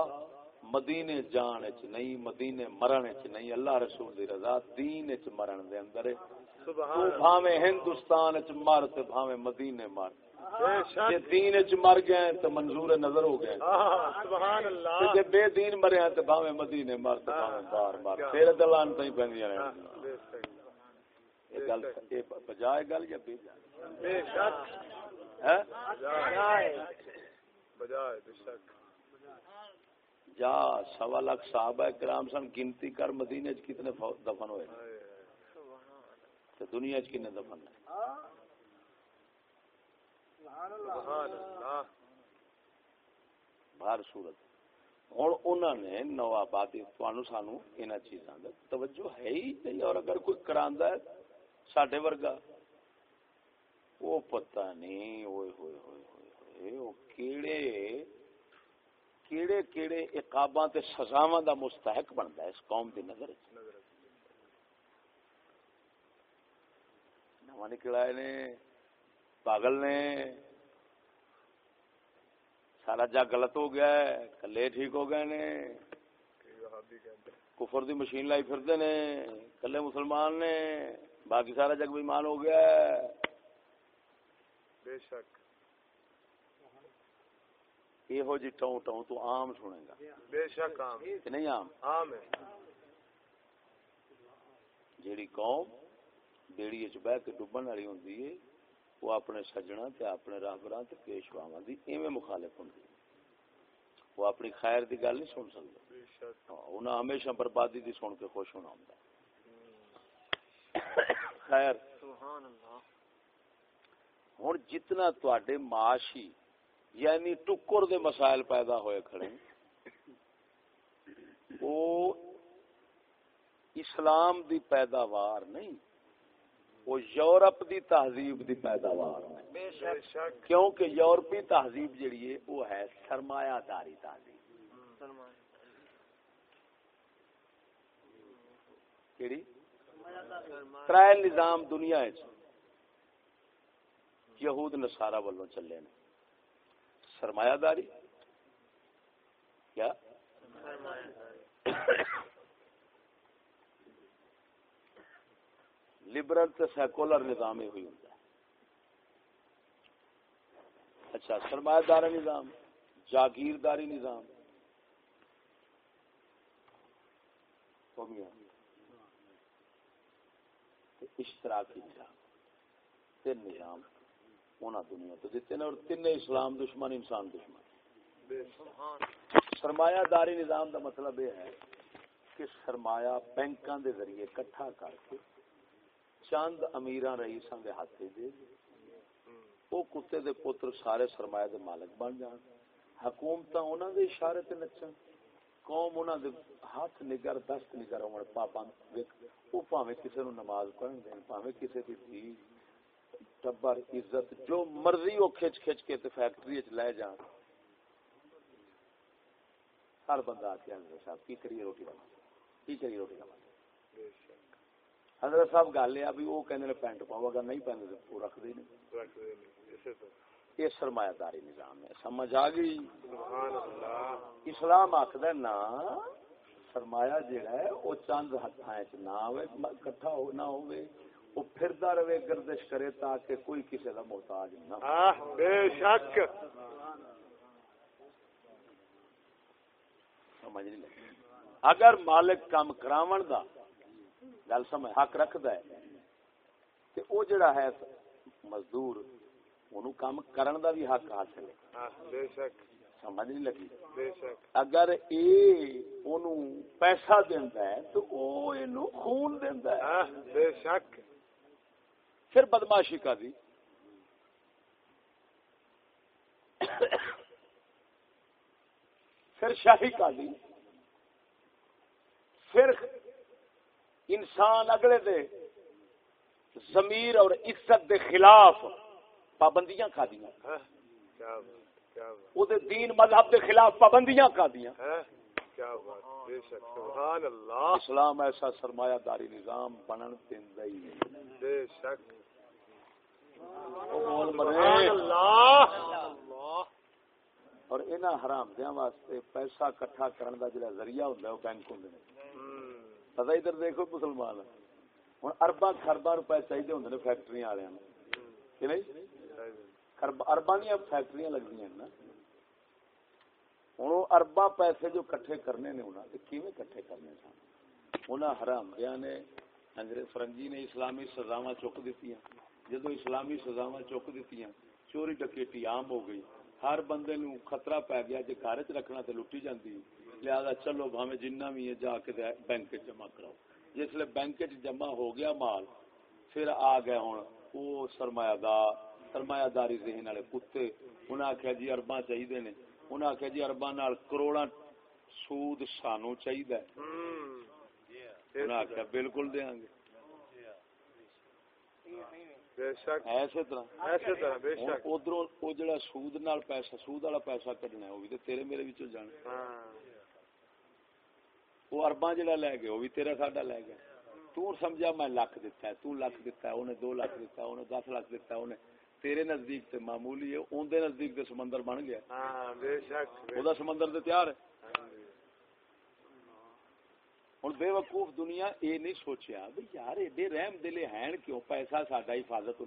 Speaker 1: مدینے جان چ نہیں مدینے مرن چ نہیں اللہ رسول دی رضا دین چ مرن دے اندر ہے۔
Speaker 2: سبحان
Speaker 1: بھاویں ہندوستان چ مر تے بھاویں مدینے مر۔ جے دین چ مر گئے تو منظور نظر ہو گئے۔
Speaker 2: ہاں سبحان
Speaker 1: تے
Speaker 2: اللہ
Speaker 1: جے بے دین مریا تے بھاویں مدینے مر تے بھاویں باہر مر۔ تیرے دلان تئی پیندیاں
Speaker 2: ہاں،
Speaker 1: نے
Speaker 2: بے شک۔
Speaker 1: یہ گل یہ بجائے گل یا بے جائے
Speaker 2: بے شک۔
Speaker 1: ہے
Speaker 2: بجائے بجائے بے شک۔
Speaker 1: جا سوا لاکھ صحابہ کرام سن گنتی کر مدینے چ کتنے دفن ہوئے؟ تے دنیا چ کتنے دفن ہیں
Speaker 2: سبحان اللہ۔
Speaker 1: باہر صورت۔ ہوں انہوں نے نو آبادی تمہوں سانو ان چیزاں توجہ ہے ہی نہیں اور اگر کوئی کرا ہے سڈے ورگا وہ پتہ نہیں ہوئے ہوئے ہوئے۔ ہوئے ہوئے کیڑے کیڑے کیڑے اقاباں تے سزاواں دا مستحق بندا ہے اس قوم دی نظر وچ۔
Speaker 2: نظر
Speaker 1: نواں نکلا نے، پاگل نے، سارا جا غلط ہو گیا ہے، کلے ٹھیک ہو گئے نے، کفر دی مشین لائی پھردے نے، کلے مسلمان نے، باقی سارا جگ بیمان ہو گیا ہے۔
Speaker 2: بے شک۔
Speaker 1: یہ جی ٹوں ٹوں تو عام سنے گا
Speaker 2: بے شک عام
Speaker 1: کہ نہیں عام
Speaker 2: عام ہے
Speaker 1: جیڑی قوم بیڑی چ بہ کے ڈبن والی ہوندی ہے وہ اپنے سجنا تے اپنے راہبراں تے پیشواواں دی ایویں مخالف ہوندی ہے وہ اپنی خیر دی گل نہیں سن ہاں، انہاں ہمیشہ بربادی دی سن کے خوش ہونا ہوندا خیر
Speaker 2: سبحان اللہ
Speaker 1: ہن جتنا تواڈے معاشی یعنی ٹکر دے مسائل پیدا ہوئے کھڑے وہ اسلام دی پیداوار نہیں وہ یورپ دی تہذیب دی پیداوار کیونکہ یورپی تہذیب جڑی ہے وہ ہے سرمایہ داری تہذیب۔ کیڑی؟ نظام دنیا یہود نصارہ والوں چلے نے۔ سرمایہ داری؟ کیا؟ لبرل تے سیکولر نظام ہی ہوئی ہوتا ہے۔ اچھا سرمایہ دار نظام، جاگیرداری نظام۔ اشتراکی نظام تین نظام۔ ہونا دنیا تو دیتے اور تین اسلام دشمن، انسان دشمن۔ سرمایہ داری نظام دا مطلب یہ ہے کہ سرمایہ بینکاں دے ذریعے کٹھا کر کے چند امیراں رئیساں دے ہاتھ دے او کتے دے پتر سارے سرمایہ دے مالک بن جان۔ حکومتاں انہاں دے اشارے تے نچن۔ قوم انہاں دے ہاتھ نگر، دست نگر ہون پابند۔ ویکھ، او پاویں کسے نو نماز پڑھن دین، پاویں کسے دی دھی ٹبر عزت جو مرضی وہ کھچ کھچ کے تے فیکٹری وچ لے جان۔ ہر بندہ آ کے حضرت صاحب کی کریے روٹی بنا؟ کی کریے روٹی بنا؟ حضرت صاحب گل یہ بھی وہ کہندے نے پینٹ پاؤ اگر نہیں پہنتے تو وہ رکھ دے نہیں یہ سرمایہ داری نظام ہے سمجھ آ گئی؟
Speaker 2: سبحان اللہ۔
Speaker 1: اسلام آخد نا سرمایہ جہا ہے وہ چند ہاتھاں چ نہ ہوئے کٹھا ہو نہ ہوئے۔ وہ پھردا رہے گردش کرے تاکہ کوئی کسی کا محتاج نہ
Speaker 2: آہ بے شک۔
Speaker 1: سمجھ نہیں لگی۔ اگر مالک کام کراون دا گل سمجھ حق رکھدا ہے تے او جڑا ہے مزدور اونوں کام کرن دا بھی حق حاصل ہے۔
Speaker 2: بے شک۔
Speaker 1: سمجھ نہیں لگی۔
Speaker 2: بے شک۔
Speaker 1: اگر اے اونوں پیسہ دیندا ہے تو او اینو خون دیندا ہے۔
Speaker 2: بے شک۔
Speaker 1: پھر بدماشی کا دی۔ پھر شاہی کا دی۔ پھر انسان اگلے دے ضمیر اور عزت دے خلاف پابندیاں کھا دیا
Speaker 2: کیا بات
Speaker 1: وہ دین مذہب دے خلاف پابندیاں کھا دیا
Speaker 2: اللہ۔
Speaker 1: اسلام ایسا سرمایہ داری نظام بنن دیندا ہی نہیں۔
Speaker 2: بے شک
Speaker 1: بول مرے۔
Speaker 2: سبحان اللہ
Speaker 1: اور انہاں حرام دیاں واسطے پیسہ کٹھا کرن دا جڑا ذریعہ ہوندا ہے وہ بینک ہوندے نے۔ پتہ ادھر دیکھو مسلمان۔ ہن ارباں خرباں روپے چاہیے ہوندے نے فیکٹریاں والےاں نوں کہ نہیں؟ ارباں دیاں فیکٹریاں لگدیاں ہیں نا۔ ہن وہ ارباں پیسے جو کٹھے کرنے نے انہاں تے کیویں کٹھے کرنے سن انہاں حرام دیاں نے انگریز فرنگی نے اسلامی سزاواں چک دتیاں۔ جدو اسلامی سزاواں چک دتیاں چوری ڈکیٹی عام ہو گئی۔ ہر بندے نو خطرہ پی گیا جے گھر چ رکھنا تے لٹی جاندی۔ لہذا چلو بھاویں جنہ بھی ہے جا کے بینک جمع کراؤ۔ جس لے بینک جمع ہو گیا مال پھر آ گئے ہن وہ سرمایہ دار سرمایہ داری ذہن والے کتے۔ انہیں آخیا جی ارباں چاہیے نے۔ انہیں آخیا جی ارباں نال کروڑاں سود سانو چاہیے
Speaker 2: ہم،
Speaker 1: انہیں آخیا بالکل دیاں گے
Speaker 2: بے شک
Speaker 1: ایسے طرح
Speaker 2: ایسے طرح بے شک
Speaker 1: ادھر سود نال پیسہ سود والا پیسہ کڈنا وہ بھی تیرے میرے وچوں جانا
Speaker 2: ہاں۔
Speaker 1: وہ ارباں جڑا لے گیا وہ بھی تیرا ساڈا لے گیا تو سمجھا میں لاکھ دیتا ہے تو لاکھ دیتا ہے انہیں دو لاکھ دیتا ہے انہیں دس لاکھ دیتا ہے انہیں تیرے نزدیک تے معمولی ہے اون دے نزدیک تے سمندر بن گیا۔
Speaker 2: ہاں بے شک بے
Speaker 1: وہ سمندر تے تیار ہے۔ ہوں بے وقوف دنیا یہ نہیں سوچیا۔ بھی یار ایڈے رحم دلے ہیں کیوں؟ پیسہ ساڈا حفاظت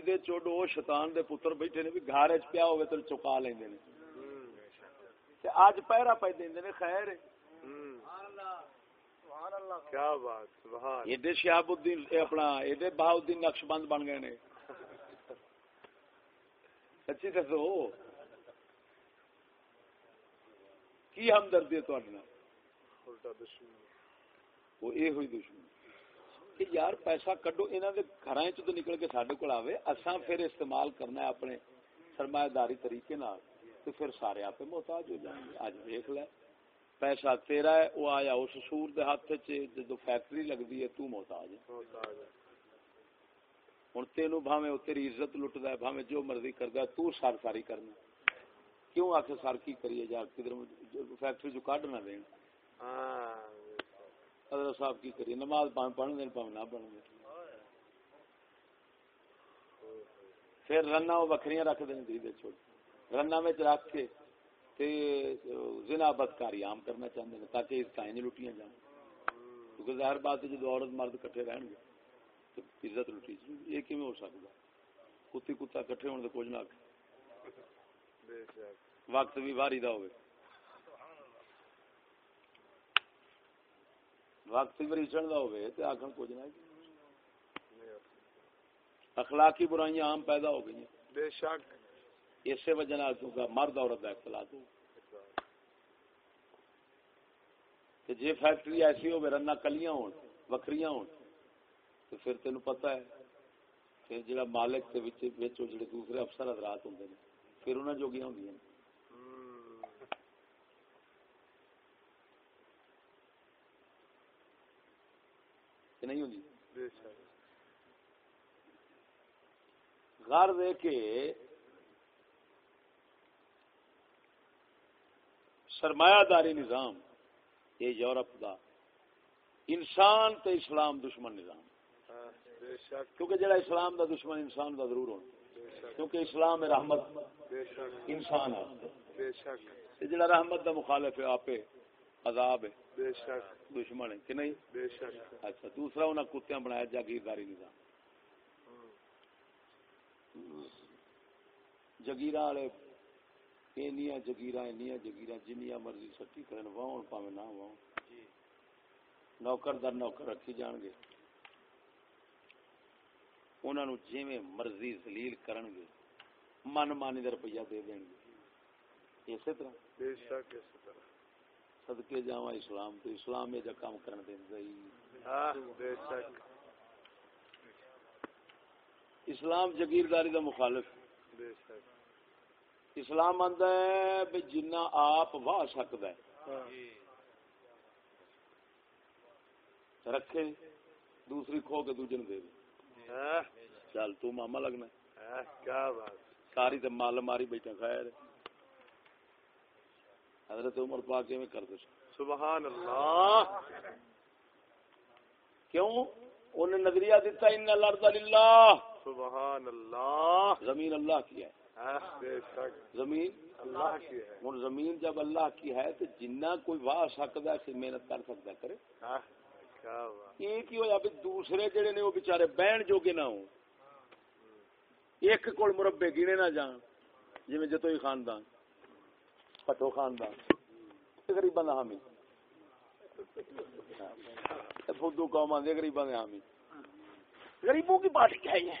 Speaker 1: دے چوڈو وہ شیطان دے پتر بیٹھے نے بھی گھر پیا ہوئے تو چکا لیندے نے۔ تے اج دیندے نے خیر۔ ہے
Speaker 2: ہم۔ کیا بات سبحان۔
Speaker 1: ایڈے شہاب الدین اے اپنا ایڈے بہا الدین نقش بند بن گئے نے۔ سچی دسو۔ کی ہمدردی ہے وہ یہ ہوئی دشمن۔ کہ یار پیسہ کڈو انہاں دے گھراں چ تو نکل کے ساڈے کول آوے اساں پھر استعمال کرنا ہے اپنے سرمایہ داری طریقے نال تو پھر سارے آپ محتاج ہو جائیں گے۔ اج دیکھ لے پیسہ تیرا ہے وہ آیا اس سور دے ہاتھ چ جدو فیکٹری لگدی ہے تو محتاج ہے۔ ہوں تینوں بھاویں وہ تیری عزت لٹدا ہے بھاویں جو مرضی کردا ہے تو سر ساری کرنا۔ کیوں آخر سر کی کریے جا کدھر فیکٹری جو کڈ نہ دین؟
Speaker 2: ہاں۔
Speaker 1: حضرت صاحب کی کریے نماز پاویں پڑھ دین پاویں نہ پڑھ دین۔ پھر رنا وہ بکریاں رکھ دیں دھیرے چھوڑ۔ رنا میں رکھ کے تے زنا بدکاری عام کرنا چاہتے ہیں تاکہ اس تائیں لٹیاں جان۔ کیونکہ ظاہر بات ہے جب عورت مرد کٹھے رہن گے تو عزت لٹی یہ کیوں ہو سکتا کتی کتا کٹھے ہونے تو کچھ نہ آکھے۔ وقت بھی واری دا ہوئے۔ وقت بھی بریچن دا ہوئے تے آکھن کچھ نہ اخلاقی برائیاں عام پیدا ہو گئی ہیں۔
Speaker 2: بے شک۔
Speaker 1: اسی وجہ نال کیونکہ مرد عورت کا اختلاط ہو۔ کہ جی فیکٹری ایسی ہو رنا کلیاں ہون وکریاں ہون تو پھر تینوں پتہ ہے پھر جڑا مالک تے وچ وچ جڑے دوسرے افسر حضرات ہوندے نے پھر انہاں جوگیاں ہوندیاں
Speaker 2: ہم،
Speaker 1: کہ نہیں ہوندی؟
Speaker 2: بے شک۔
Speaker 1: غور دے کے سرمایہ داری نظام یہ یورپ دا انسان تے اسلام دشمن نظام۔
Speaker 2: ہاں
Speaker 1: کیونکہ جڑا اسلام دا دشمن انسان دا ضرور ہونا۔ کیونکہ اسلام رحمت انسان ہے۔ جڑا رحمت دا مخالف ہے آپ عذاب ہے دشمن ہے کہ نہیں؟ اچھا دوسرا انہاں کتیاں بنایا جاگیرداری نظام۔ جگیرہ والے اینیاں جگیرہ اینیاں جگیرہ جنیاں مرضی سٹی کرن واہن پاویں نہ واہن نوکر در نوکر رکھی جان گے۔ انہاں نو جویں مرضی ذلیل کرن گے من مانی دا روپیہ دے دیں گے اسی طرح۔ صدقے جاواں اسلام تو اسلام یہ جا کام کرن ہی
Speaker 2: ہاں شک۔
Speaker 1: اسلام جگیرداری دا مخالف۔ اسلام آندا ہے بھی جنہ آپ واہ سکدا ہے۔
Speaker 2: ہاں۔
Speaker 1: رکھے دوسری کھو کے دوجے دے دے۔ چل تو ماما لگنا۔
Speaker 2: ہاں، کیا بات۔
Speaker 1: ساری تے مال ماری بیٹھا خیر۔ حضرت عمر پاک کیویں کردے سن
Speaker 2: سبحان اللہ۔
Speaker 1: کیوں؟ انہیں نظریہ دیتا ان الارض للہ۔
Speaker 2: سبحان اللہ۔
Speaker 1: زمین اللہ کی ہے۔
Speaker 2: ہاں
Speaker 1: زمین؟
Speaker 2: اللہ کی ہے۔
Speaker 1: ہوں زمین جب اللہ کی ہے تو جنہ کوئی واہ سکتا ہے محنت کر سکتا کرے۔
Speaker 2: ہاں۔
Speaker 1: یہ کی ہوا بھی دوسرے جڑے نے وہ بےچارے بہن جوگے نہ ہوں۔ ایک کول مربے گنے نہ جان جی میں جتوئی خاندان، پٹو خاندان۔ غریباں دا حامی۔ فدو قوم آدھے غریباں دے حامی۔ غریبوں کی پارٹی ہے یہ۔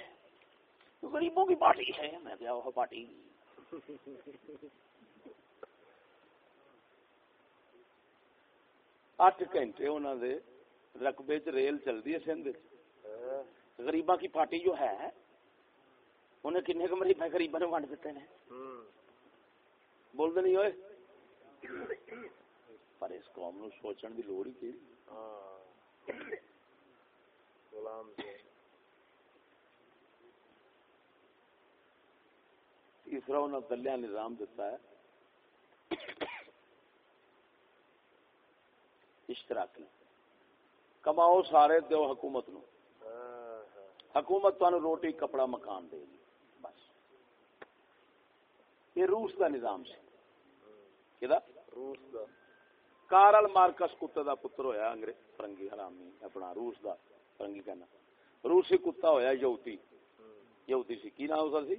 Speaker 1: غریبوں کی پارٹی ہے۔ میں کیا وہ پارٹی۔ اٹھ گھنٹے انہوں دے رقبے چ ریل چلتی ہے سندھ غریباں کی پارٹی جو ہے انہیں کنے کمرے میں غریباں نے ونڈ دیتے ہیں بول دے نہیں ہوئے پر اس قوم نو سوچن دی لوڑ ہی کی
Speaker 2: غلام
Speaker 1: تیسرا انہوں دلیا نظام دیتا ہے اشتراکی کماؤ سارے دو حکومت نو۔
Speaker 2: ہاں۔ ہاں
Speaker 1: حکومت تمہیں روٹی کپڑا مکان دے گی بس۔ یہ روس کا نظام سے کدا
Speaker 2: روس دا۔
Speaker 1: کارل مارکس کتے دا پتر ہویا انگریز فرنگی حرامی اپنا روس دا فرنگی کہنا۔ روسی کتا ہویا یہودی۔ یہودی سی۔ کی نام اس سی؟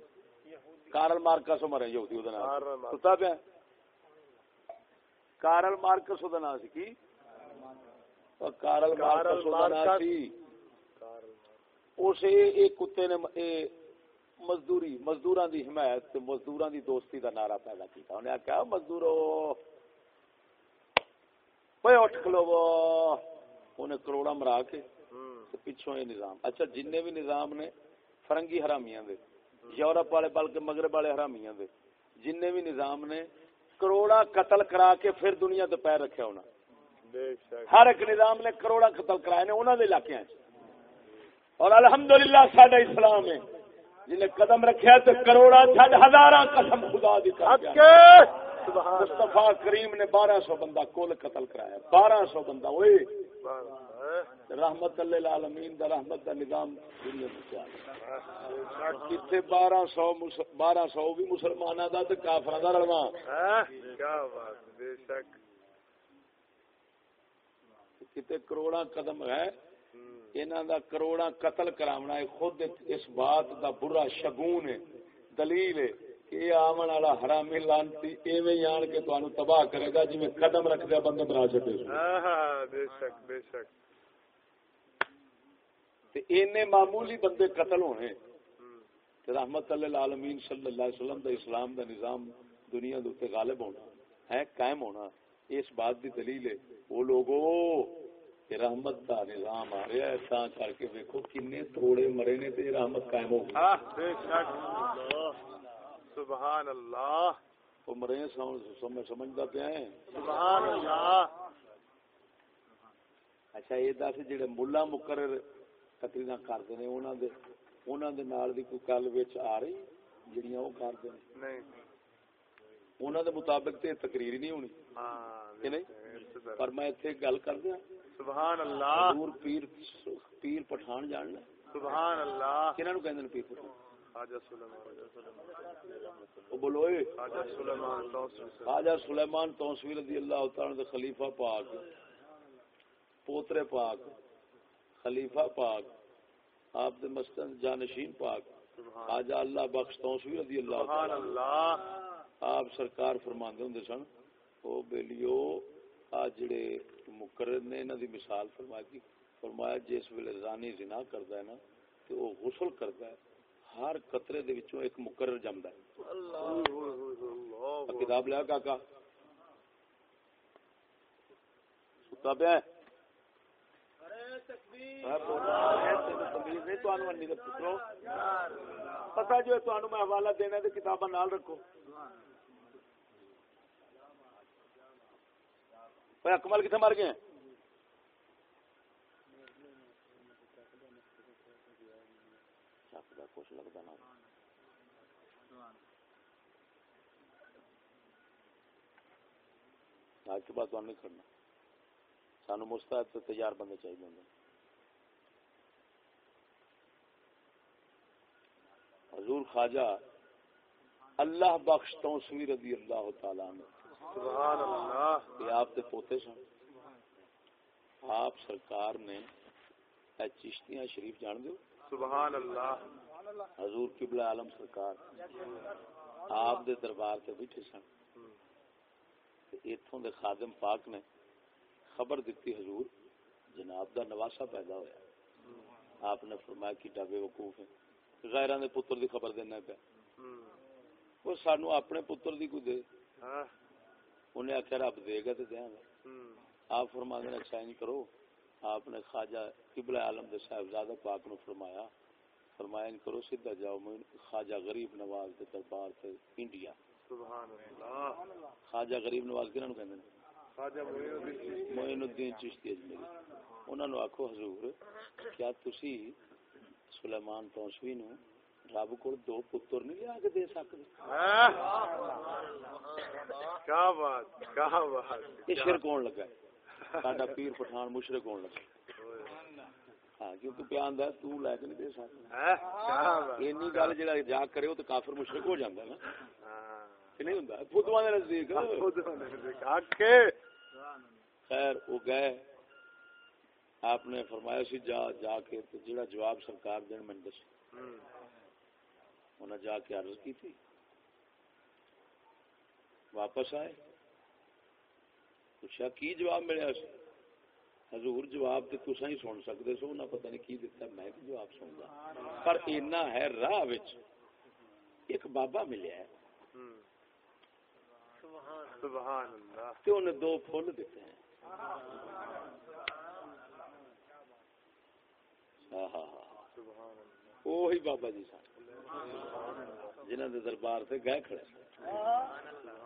Speaker 1: کارل مارکس مرے یہودی او دا نام۔ کتا پیا؟ کارل مارکس او دا نام سی کی؟ Karl Marx
Speaker 2: marks.
Speaker 1: سی اسے ایک کتے نے مزدوری مزدوراں دی حمایت تے مزدوراں دی دوستی دا نعرہ پیدا کیتا۔ انہیں کہا مزدورو اوے اٹھ کھلوو انہیں کروڑا مرا کے تے پچھوں یہ نظام۔ اچھا جن بھی نظام نے فرنگی حرامیاں دے یورپ والے بلکہ مغرب والے حرامیاں دے جن بھی نظام نے کروڑا قتل کرا کے پھر دنیا تے پیر رکھیا ہونا۔ ہر ایک نظام نے کروڑا قتل کرائے نے انہوں نے علاقے اور الحمدللہ ساڈا اسلام ہے۔ جنہیں قدم رکھیا تو کروڑا چھڈ ہزاراں قسم خدا دی مصطفیٰ کریم نے بارہ سو بندہ کل قتل کرایا بارہ سو بندہ
Speaker 2: اللہ
Speaker 1: رحمت اللہ العالمین دا رحمت دا نظام دنیا
Speaker 2: ہاں،
Speaker 1: کتنے بارہ سو بارہ سو بھی مسلمانوں دا تے کافراں دا رلواں۔ کتے کروڑا قدم ہے انہاں دا کروڑا قتل کراونا ہے خود اس بات دا برا شگون ہے دلیل ہے کہ یہ آمن والا حرامی لانتی ایویں ہی آن کے تانوں تباہ کرے گا جویں قدم رکھدے بندے مرا چھڈے
Speaker 2: ہاں ہاں بے شک بے شک۔
Speaker 1: تے اینے معمولی بندے قتل ہونے تے رحمت اللہ العالمین صلی اللہ علیہ وسلم دا اسلام دا نظام دنیا دے غالب ہونا ہے قائم ہونا اس بات دی دلیل ہے۔ وہ لوگوں کہ رحمت دا نظام آ رہا ہے تاں کر کے ویکھو کنے تھوڑے مرے نے تے رحمت قائم ہو گئی۔
Speaker 2: ہاں بے شک۔ سبحان اللہ۔
Speaker 1: مرے سمجھ- سمجھ سمجھدا پیا ہے۔
Speaker 2: سبحان اللہ۔
Speaker 1: اچھا یہ دس جڑے ملا مقرر تقریرا کرتے ہیں انہوں دے انہوں دے نال دی کوئی گل وچ آ رہی؟ جڑیاں وہ کرتے ہیں۔
Speaker 2: نہیں۔
Speaker 1: انہوں دے مطابق تے تقریر ہی نہیں ہونی۔
Speaker 2: ہاں
Speaker 1: کہ نہیں۔ پر میں اتنے گل کر دیا
Speaker 2: سبحان اللہ.
Speaker 1: حضور پیر پیر پٹھان جاننا
Speaker 2: سبحان اللہ.
Speaker 1: کنہاں نو کہندے نے پیر پٹھان؟
Speaker 2: خواجہ سلیمان
Speaker 1: او بولو اے.
Speaker 2: خواجہ سلیمان توسری سے.
Speaker 1: خواجہ سلیمان توسوی رضی اللہ تعالی عنہ دے خلیفہ پاک. پوترے پاک. خلیفہ پاک. آپ دے مسکن جانشین پاک. خواجہ اللہ بخش توسوی رضی اللہ
Speaker 2: سبحان
Speaker 1: تعالی
Speaker 2: اللہ.
Speaker 1: آپ سرکار فرماندے ہوندے سن. او بیلیو آ جڑے مقرر نے انہاں دی مثال فرمائی کی فرمایا جس ویلے زانی زنا کردا ہے نا تے او غسل کردا ہے ہر قطرے دے وچوں ایک مقرر جمدا ہے۔
Speaker 2: اللہ
Speaker 1: کتاب لیا کاکا؟ ستا پیا ہے۔ پتہ جو ہے میں حوالہ دینا ہے تے کتاباں نال رکھو۔ اکمل کتنے مر گئے ہیں؟ کچھ لگدا نہ آج کے بعد تو نہیں کرنا سانو مستعد تے تیار بندے چاہیے ہوں حضور خواجہ اللہ بخش توسوی رضی اللہ تعالیٰ عنہ۔
Speaker 2: سبحان اللہ۔
Speaker 1: یہ آپ کے پوتے سن۔ آپ سرکار نے چشتیاں شریف جان دو
Speaker 2: سبحان اللہ۔
Speaker 1: حضور قبلہ عالم سرکار۔ آپ دے دربار تے بیٹھے سن۔ تے ایتھوں دے خادم پاک نے خبر دیتی حضور جناب دا نواسا پیدا ہویا۔ آپ نے فرمایا کہ ڈبے وقوف ہیں۔ غیران دے پتر دی خبر دینا پیا۔
Speaker 2: ہوں۔
Speaker 1: وہ سانو اپنے پتر دی کوئی دے۔
Speaker 2: ہاں۔
Speaker 1: انہیں آخیا رب دے گا تو دیا گا آپ فرما دینا اچھا نہیں کرو۔ آپ نے خواجہ قبلہ عالم دے صاحبزادہ پاک نو فرمایا فرمایا ان کرو سیدھا جاؤ موین خواجہ غریب نواز دے دربار تے انڈیا۔
Speaker 2: سبحان اللہ۔
Speaker 1: خواجہ غریب نواز کنہاں نو کہندے نے؟
Speaker 2: خواجہ معین الدین
Speaker 1: چشتی۔ اجمیری انہاں نو آکھو حضور کیا تسی سلیمان توسوی نو رب کول دو پتر نہیں لیا کے دے یہ شرک ہون لگا ہے ساڈا پیر پٹھان مشرک ہون لگا ہے۔ ہاں کیونکہ پیان ہے تو لے کے نہیں دے سکدا؟
Speaker 2: کیا بات
Speaker 1: اینی گل جڑا جا کرے او تے کافر مشرک ہو جاندا ہے نا کہ نہیں ہوندا فتوا دے نزدیک
Speaker 2: خود نے دیکھا کہ
Speaker 1: خیر وہ گئے آپ نے فرمایا سی جا جا کے جڑا جواب سرکار دین میں دس جا کے عرض کی تھی۔ واپس آئے۔ پوچھا کی جواب ملیا سی حضور جواب تے تسا ہی سن سکتے سو انہیں پتہ نہیں کی دیتا میں بھی جواب سن گا پر اینا ہے راہ وچ ایک بابا ملیا ہے۔
Speaker 2: سبحان اللہ۔
Speaker 1: تے انہیں دو پھول دیتے ہیں۔ ہاں ہاں ہاں
Speaker 2: سبحان اللہ۔
Speaker 1: وہی بابا جی سن۔ جنہوں نے دربار سے گئے کھڑے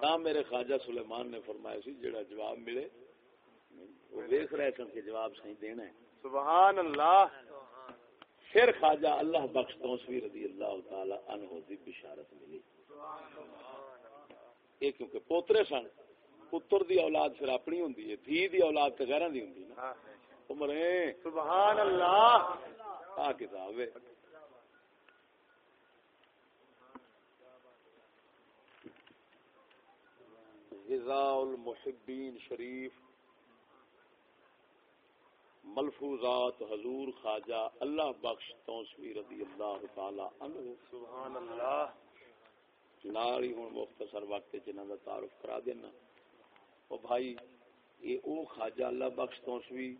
Speaker 1: تا میرے خواجہ سلیمان نے فرمایا سی جڑا جواب ملے وہ دیکھ رہے سن کہ جواب صحیح دینا ہے۔
Speaker 2: سبحان اللہ۔
Speaker 1: پھر خواجہ اللہ بخش توسوی رضی اللہ تعالی عنہ دی بشارت ملی۔ یہ کیونکہ پوترے سن پتر دی اولاد پھر اپنی ہوندی ہے دھی دی اولاد تے غیراں دی ہوندی نا
Speaker 2: ہاں۔
Speaker 1: عمریں
Speaker 2: سبحان اللہ۔
Speaker 1: آ کتاب ہے غذاء المحبین شریف ملفوظات حضور خواجہ اللہ بخش توسوی رضی اللہ تعالی عنہ۔
Speaker 2: سبحان اللہ
Speaker 1: نال ہی ہوں مختصر وقت جنہاں دا تعارف کرا دینا۔ او بھائی یہ او خواجہ اللہ بخش توسوی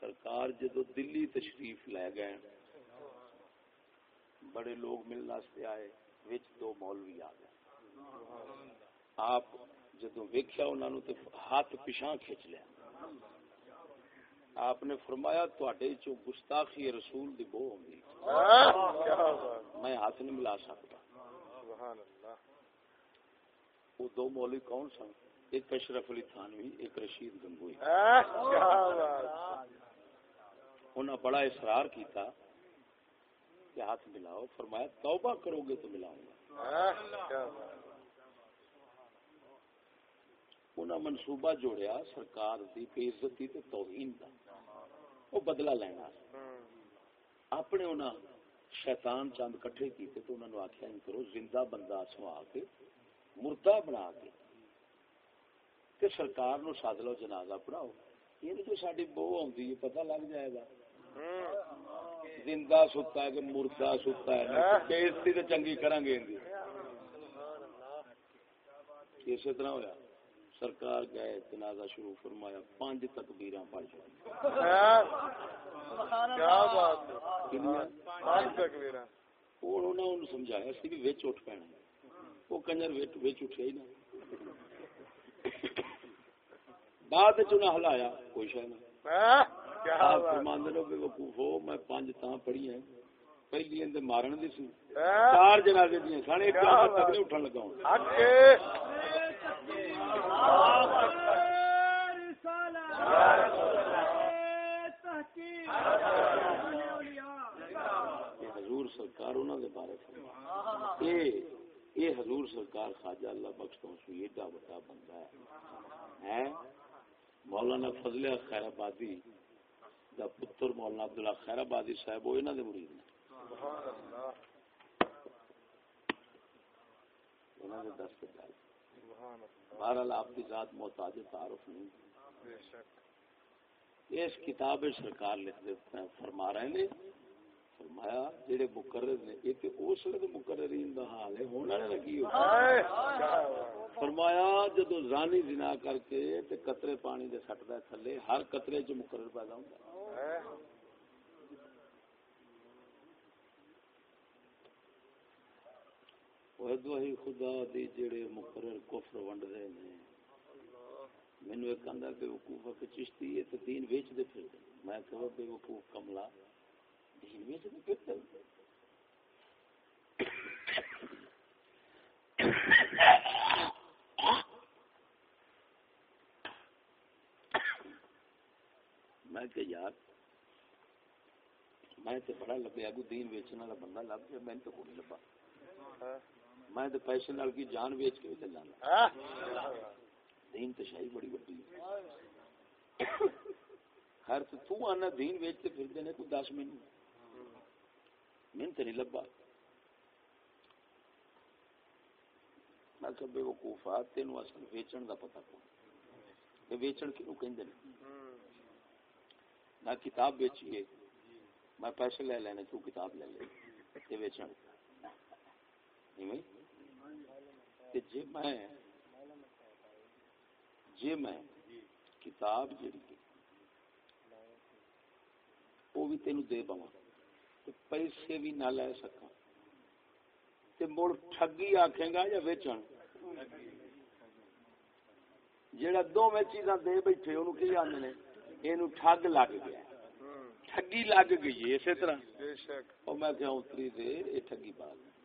Speaker 1: سرکار جدو دلی تشریف لے گئے بڑے لوگ ملنے واسطے آئے وچ دو مولوی آ گئے۔ آپ جدو ویکھیا انہاں نو تے ہاتھ پیچھے کھچ لیا۔ آپ نے فرمایا تواڈے چوں گستاخی رسول دی بو ہوندی۔ میں ہاتھ نہیں ملا سکتا۔ وہ دو مولوی کون سن؟ ایک اشرف علی تھانوی، ایک رشید گنگوئی۔
Speaker 2: ہاں؟
Speaker 1: بڑا اصرار کیتا کہ ہاتھ ملاؤ۔ فرمایا توبہ کرو گے تو ملاؤں گا۔
Speaker 2: ہاں؟
Speaker 1: منصوبہ جوڑیا سرکار دی بے عزتی تے توہین دا۔ وہ بدلہ لینا۔ اپنے انہوں شیطان چند کٹھے کیتے تو انہوں نے آخیا ان کرو، زندہ بندہ سوا کے مردہ بنا کے تے سرکار نو ساد لو، جنازہ پڑھاؤ۔ یہ جو ساری بو آتی ہے، پتہ لگ جائے گا۔ زندہ ستا ہے کہ مردہ ستا ہے بےزتی تو چنگی کریں گے ان اسی طرح ہوا سرکار گئے جنازہ شروع فرمایا پانچ تکبیراں پڑھ انہوں نے سمجھایا سی بھی وچ اٹھ پینا وہ کنجر وچ اٹھیا ہی نہ۔ بعد چ نہ ہلایا کوئی شے نہ۔
Speaker 2: ہاں؟ کیا
Speaker 1: آپ
Speaker 2: بات
Speaker 1: فرماندے لو بے وقوف ہو میں پانچ تاں پڑھی ہیں۔ پہلی اندے مارن دی سی۔
Speaker 2: ہاں؟
Speaker 1: چار جنازے دیاں سن ایک جنازہ تک نہیں اٹھن لگا ہوں۔
Speaker 2: حق کے
Speaker 1: یہ حضور سرکار انہوں دے بارے فرمایا اے اے حضور سرکار خواجہ اللہ بخش تو سو ایڈا بڑا بندہ ہے۔ ہیں؟ مولانا فضل خیر آبادی دا پتر مولانا عبداللہ خیر آبادی صاحب، وہ انہوں دے مرید نے
Speaker 2: سبحان اللہ۔
Speaker 1: انہوں نے دست گل
Speaker 2: سبحان اللہ
Speaker 1: بہرحال آپ کی ذات محتاج تعارف نہیں۔ اس کتاب سرکار لکھ ہیں فرما رہے نے۔ فرمایا جڑے مقرر نے یہ تے اس وقت مقررین دا حال ہے ہونے والا کی ہو؟ فرمایا جدو زانی زنا کر کے تے قطرے پانی دے سٹدا ہے تھلے ہر قطرے چ مقرر پیدا ہوندا ہے۔
Speaker 2: ہے
Speaker 1: خدا دی جڑے مقرر کفر ونڈ دے نے مینو ایک آدھا بے وقوف کہ چشتی ہے تو دین ویچ دے پھر دے۔ میں کہ بے وقوف کملا دین ویچ دے پھر دے۔ میں کہ یار، میں تے بڑا لبیا کو دین ویچنے والا بندہ لب گیا، میں تو کوئی نہیں لبا۔ میں تے پیسے نال کی جان ویچ کے بھی چل جانا دین تے شاہی بڑی بڑی ہر تو تو آنا دین ویچتے پھر دینے کو دس مینو میں تے نہیں لبا میں کہ بے وقوفا تینوں اصل ویچن دا پتہ کو یہ ویچن کیوں کہندے نے؟ میں کتاب بیچیے میں پیسے لے لینے تو کتاب لے لے؟ یہ بیچن ایویں۔ کہ جے میں جے میں کتاب جڑی وہ بھی تینوں دے تے پیسے بھی نہ لے سکاں تے مڑ ٹھگی آکھیں گا یا ویچن؟ جیڑا دو میں چیزاں دے بیٹھے انہوں کی آندے نے؟ ٹھگ لگ گیا ٹھگی لگ گئی ہے اسی طرح۔ اور میں کہ اتری دے یہ ٹھگی بات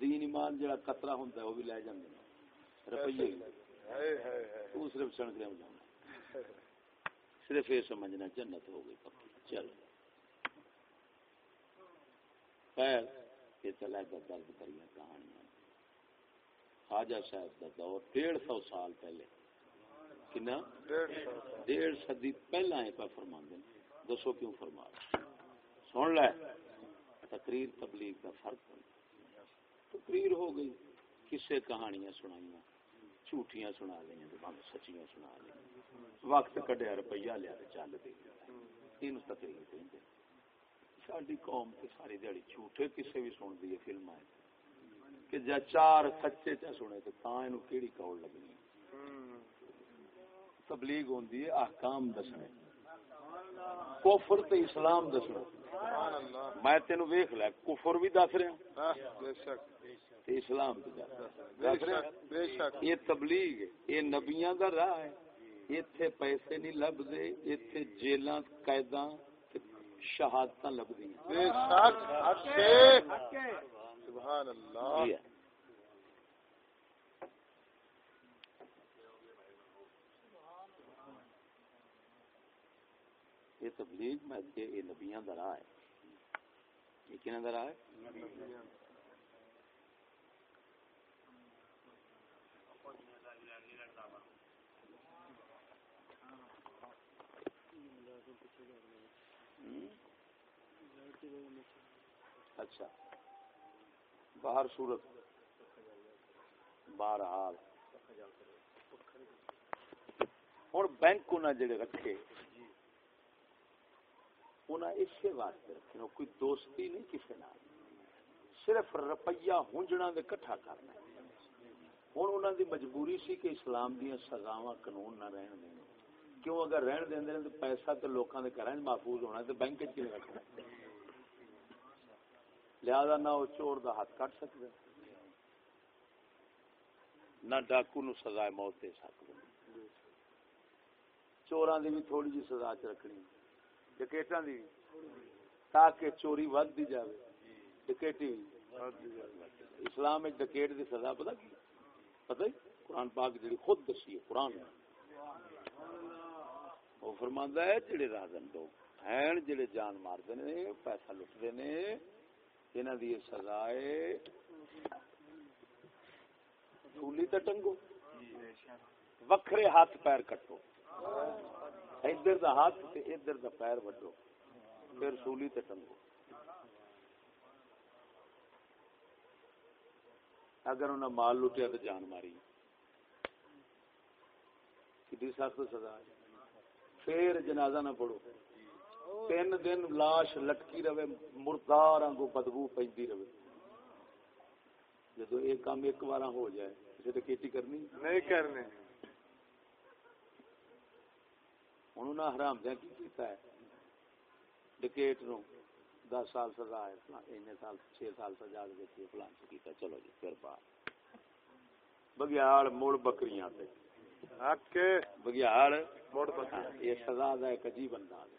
Speaker 1: دین ایمان جڑا قطرہ ہوندا ہے وہ بھی لے جاندے روپیے تو صرف سن کے جانا۔ صرف یہ سمجھنا جنت ہو گئی۔ پکی چل خیر یہ چلا گا درد کریاں کہانیاں۔ خواجہ صاحب کا دور ڈیڑھ سو سال پہلے۔ کنا؟
Speaker 2: ڈیڑھ
Speaker 1: صدی پہلا ہے پہ فرما دسو کیوں فرما؟ سن لے۔ تقریر تبلیغ کا فرق ہے تقریر ہو گئی، کسے کہانیاں سنائیاں، جھوٹیاں سنا لیں سچیاں سنا لیں وقت کڈیا، روپیہ لیا چل دے۔ تین تقریر کہیں ساری قوم تے ساری دیہڑی جھوٹے کسے بھی سن دی فلم کہ جا چار سچے چا سنے تے تاں اینو کیڑی کول لگنی تبلیغ ہوندی ہے، احکام دسنے۔ کفر تے اسلام دسنا۔ میں تینو ویکھ لیا، کفر بھی دس رہا
Speaker 2: ہاں۔
Speaker 1: اسلام یہ تبلیغ یہ نبیاں دا راہ ہے۔ ایتھے پیسے نہیں لبدے ایتھے جیلاں قیداں تے شہادتاں لبدیاں
Speaker 2: بے شک حق سے سبحان اللہ۔
Speaker 1: یہ تبلیغ میں کہ یہ نبیاں دا راہ ہے۔ یہ کنا دا راہ ہے؟ اچھا۔ باہر صورت بہرحال۔ ہوں بینک انہیں جڑے رکھے انہیں اسی واسطے رکھے کوئی دوستی نہیں کسی نال۔ صرف روپیہ ہونجنا دے کٹھا کرنا ہوں انہوں دی مجبوری سی کہ اسلام دیا سزاواں قانون نہ رہن دیں کیوں اگر رہن دیں تو پیسہ تو لوکاں دے گھراں 'چ محفوظ ہونا تو بینک چ نہیں رکھنا لہذا نہ وہ چور دا ہاتھ کٹ سکتے نہ ڈاکو نو سزا موت دے سکتے چوراں دی بھی تھوڑی جی سزا چ رکھنی ڈکیٹاں دی بھی۔ تاکہ چوری ود دی جاوے، ڈکیٹی اسلام میں ڈکیٹ دی سزا پتہ کی؟ پتہ ہی؟ قرآن پاک جڑی خود دسی ہے، قرآن۔ وہ فرماندا ہے، جڑے رازن لوگ ہیں، جڑے جان ماردے نے پیسہ لٹدے نے انہاں دی سزا ہے سولی تے ٹنگو وکھرے ہاتھ پیر کٹو ادھر دا ہاتھ تے ادھر دا پیر وڈو پھر سولی تے ٹنگو اگر انہیں مال لٹیا تو جان ماری کتنی سخت سزا ہے پھر جنازہ نہ پڑھو تین دن لاش لٹکی رہے مردار آنگو بدبو پی رہے جدو یہ کام ایک بار ہو جائے اسے تو کیٹی کرنی
Speaker 2: نہیں کرنے
Speaker 1: انہوں نے حرام دیا کی کیتا ہے ڈکیٹ نو دس سال سزا ہے اینے سال چھ سال سزا دیتی ہے فلان سے کیتا چلو جی پھر بات بگیاڑ مڑ بکریاں تے بگیاڑ
Speaker 2: پتی
Speaker 1: یہ سزا دا ایک عجیب انداز ہے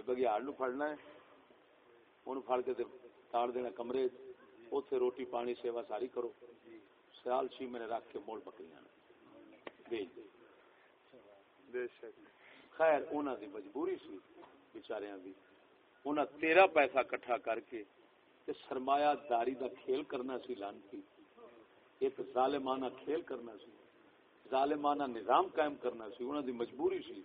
Speaker 1: بگیاڑ نو پھڑنا ہے۔ اونوں پھڑ کے تے تاڑ دینا کمرے اوتھے روٹی پانی سیوا ساری کرو۔ سیال چھ مہینے رکھ کے موڑ بکریاں بھیج دے
Speaker 2: بے شک۔
Speaker 1: خیر انہاں دی مجبوری سی بیچاریاں دی۔ انہاں تیرا پیسہ کٹھا کر کے تے سرمایہ داری دا کھیل کرنا سی لانتی ایک ظالمانہ کھیل کرنا سی۔ ظالمانہ نظام قائم کرنا سی۔ انہاں دی مجبوری سی۔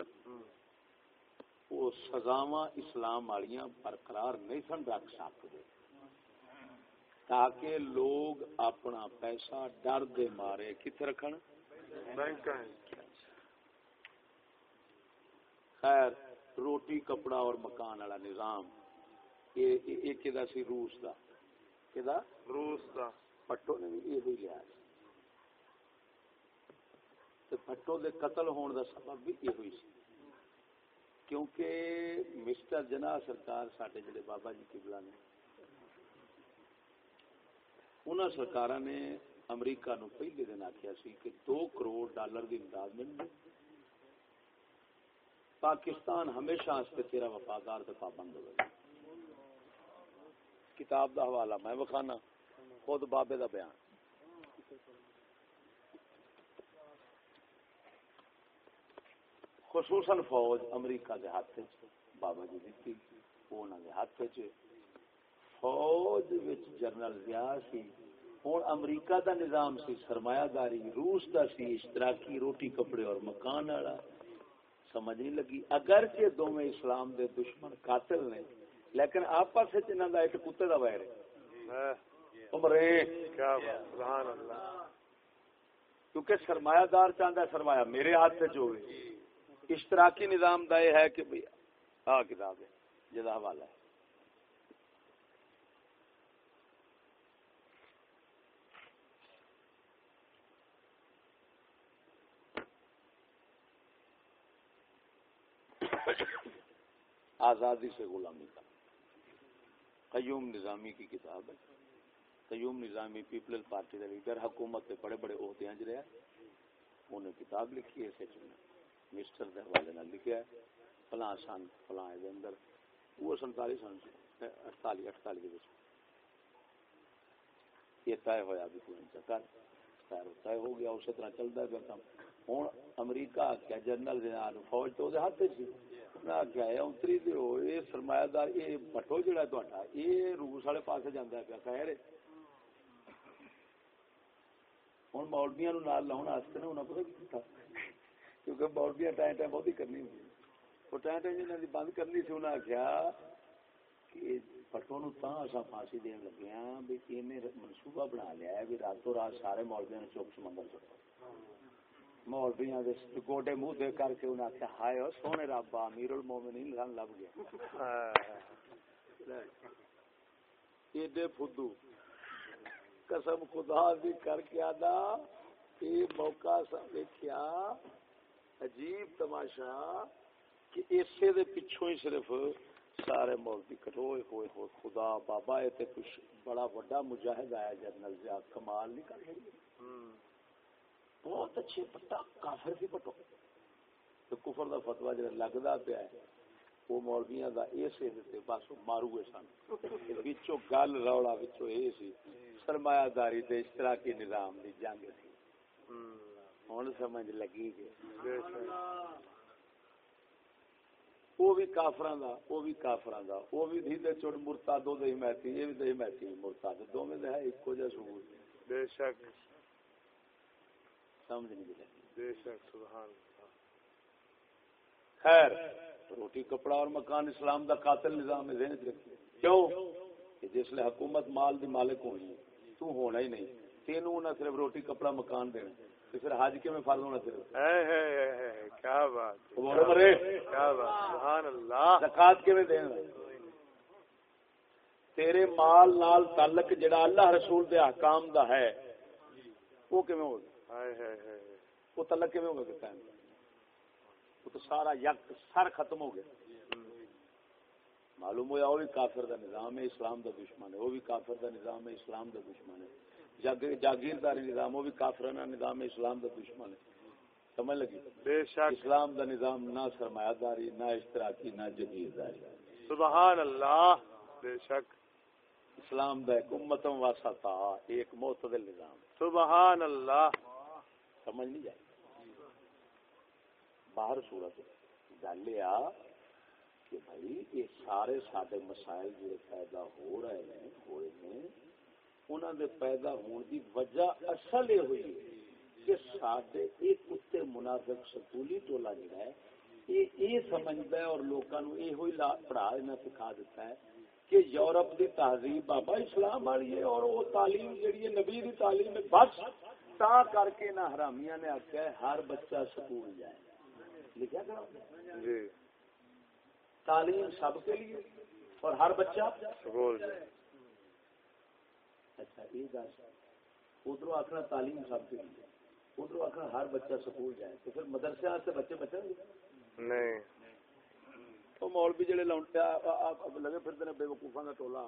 Speaker 1: وہ سزاواں اسلام والیاں برقرار نہیں سن رکھ سکتے۔ تاکہ لوگ اپنا پیسہ ڈر دے مارے۔ کتنے رکھن؟ خیر روٹی کپڑا اور مکان والا نظام۔ یہ یہ- یہ کدا سی؟ روس دا۔ کدا
Speaker 2: روس دا۔
Speaker 1: پٹو نے بھی یہ لیا۔ تے پٹو دے قتل ہون دا سبب بھی یہ ہوئی سی۔ کیونکہ مسٹر جناح سرکار ساڈے جڑے بابا جی قبلہ نے، انہاں سرکاراں نے امریکہ نو پہلے دن آکھیا سی کہ دو کروڑ ڈالر دی امداد ملنی پاکستان ہمیشہ اس پہ تیرا وفادار تے پابند ہوئے۔ کتاب دا حوالہ میں وکھانا، خود بابے دا بیان۔ خصوصاً فوج امریکہ دے ہاتھ بابا جی دتی وہ انہاں دے ہاتھ فوج وچ جنرل ضیاء سی ہن امریکہ دا نظام سی سرمایہ داری روس دا سی اشتراکی روٹی کپڑے اور مکان والا۔ سمجھ نہیں لگی۔ اگرچہ دونوں اسلام دے دشمن قاتل نے لیکن آپس وچ انہاں دا ایک کتے دا ویر ہے۔
Speaker 2: ہے
Speaker 1: عمرے
Speaker 2: کیا بات سبحان اللہ۔
Speaker 1: کیونکہ سرمایہ دار چاہتا ہے سرمایہ میرے ہاتھ سے جو ہے اشتراکی نظام دا یہ ہے کہ بھئی آ کتاب ہے جدا حوالہ ہے۔ آزادی سے غلامی کا۔ قیوم نظامی کی کتاب ہے۔ قیوم نظامی پیپلز پارٹی کا لیڈر، حکومت کے بڑے بڑے عہدے انج رہا انہیں کتاب لکھی ہے سچ میں مسٹر دے حوالے نال لکھیا ہے، فلاں سن، فلاں دے اندر۔ وہ سنتالی سن، اٹھتالی اٹھتالی دے وچ۔ یہ طے ہویا بھی کوئی نہیں کر خیر طے ہو گیا، اسی طرح چلتا ہے کام۔ ہوں امریکہ کیا جنرل جناب فوج تو دے ہاتھ سی۔ میں کیا ہے اتری دے ہو یہ سرمایہ دار یہ بٹو جڑا تہاڈا یہ روس والے پاسے جاندا ہے پیا، خیر ہوں مولویاں نو نال لاؤن واسطے نا انہاں پتہ کی کیونکہ مولویاں ٹائم ٹائم بہت ہی کرنی ہوندی وہ ٹائم ٹائم جنہاں دی بند کرنی سی، انہاں آکھیا کہ پٹو نو تاں اساں پھانسی دین لگے ہاں بھی اینے منصوبہ بنا لیا ہے بھی راتوں رات سارے مولویاں نے چوک سمندر چڑھو مولویاں دے گوڈے منہ دے کر کے انہاں آکھیا، ہائے او سونے رب، امیر المومنین لن لب گیا۔ ایڈے فدو۔ قسم خدا دی کر کے آدا یہ موقع سا دیکھیا عجیب تماشا کہ اسے دے پچھوں ہی صرف سارے مولوی کٹوئے ہوئے ہوئے خدا بابا یہ تے کچھ بڑا بڑا مجاہد آیا جنرل ضیاء کمال نہیں کر رہی۔ بہت اچھے پٹا کافر سی پٹو تو کفر دا فتوا جڑا لگدا پیا ہے وہ مولویاں دا اسے دتے بس وہ ماروے سن۔ وچوں گل روڑا وچوں اے سی۔ سرمایہ داری تے اشتراکی نظام دی جنگ سی۔ ہن سمجھ لگی
Speaker 2: شک
Speaker 1: وہ بھی کافراں دا وہ بھی کافراں دا۔ وہ بھی دھی تے چڑ مرتاد دے حمایتی یہ بھی دے حمایتی مرتاد دوویں دے ہے اکو جا سور
Speaker 2: بے شک۔
Speaker 1: سمجھ نہیں لگی۔
Speaker 2: بے شک سبحان
Speaker 1: خیر روٹی کپڑا اور مکان اسلام دا قاتل نظام ذہن چ رکھیے۔ کیوں؟ کہ جس لیے حکومت مال دی مالک ہونی ہے تو ہونا ہی نہیں۔ تینوں نہ صرف روٹی کپڑا مکان دینا۔ پھر حج کے میں فرض ہونا صرف
Speaker 2: ہے ہے ہے ہے کیا بات ہے،
Speaker 1: بولو مرے
Speaker 2: کیا بات سبحان اللہ۔
Speaker 1: زکات کے میں دینا تیرے مال نال تعلق جڑا اللہ رسول دے احکام دا ہے وہ کیویں ہوگا
Speaker 2: ہائے ہائے ہائے
Speaker 1: وہ تعلق کیویں ہوگا وہ تو سارا یک سر ختم ہو گیا۔ معلوم ہوا وہ بھی کافر دا نظام ہے اسلام دا دشمن ہے۔ وہ بھی کافر دا نظام ہے اسلام دا دشمن ہے۔ جاگیرداری نظام وہ بھی کافرانہ نظام اسلام دا دشمن ہے۔ سمجھ لگی؟
Speaker 2: بے شک۔
Speaker 1: اسلام دا نظام نہ سرمایہ داری نہ اشتراکی نہ جگیرداری
Speaker 2: سبحان اللہ بے شک۔
Speaker 1: اسلام دا ایک امتم واسطہ ایک معتدل نظام۔
Speaker 2: سبحان اللہ۔
Speaker 1: سمجھ نہیں جائے باہر صورت گل یہ کہ بھائی یہ سارے سارے مسائل جڑے پیدا ہو رہے ہیں ہوئے ہیں انہوں دے پیدا ہونے دی وجہ اصل یہ ہوئی کہ سارے ایک کتے منافق سکولی ٹولا جڑا ہے۔ یہ یہ سمجھتا ہے اور لوگوں کو یہ ہوئی پڑھا دینا سکھا دیتا ہے کہ یورپ دی تہذیب بابا اسلام والی ہے اور وہ تعلیم جڑی ہے نبی دی تعلیم ہے بس تا کر کے نہ حرامیاں نے آخیا ہے ہر بچہ سکول جائے۔ لکھا کرو؟
Speaker 2: جی۔
Speaker 1: تعلیم سب کے لیے اور ہر بچہ
Speaker 2: سکول جی
Speaker 1: اچھا یہ دس ادھر آخنا تعلیم سب کے لیے ادھر آخنا ہر بچہ سکول جائے۔ تو پھر مدرسے واسطے بچے گے؟
Speaker 2: نہیں۔
Speaker 1: وہ مولوی جڑے لونٹے لگے پھرتے ہیں بے وقوفا کا ٹولا۔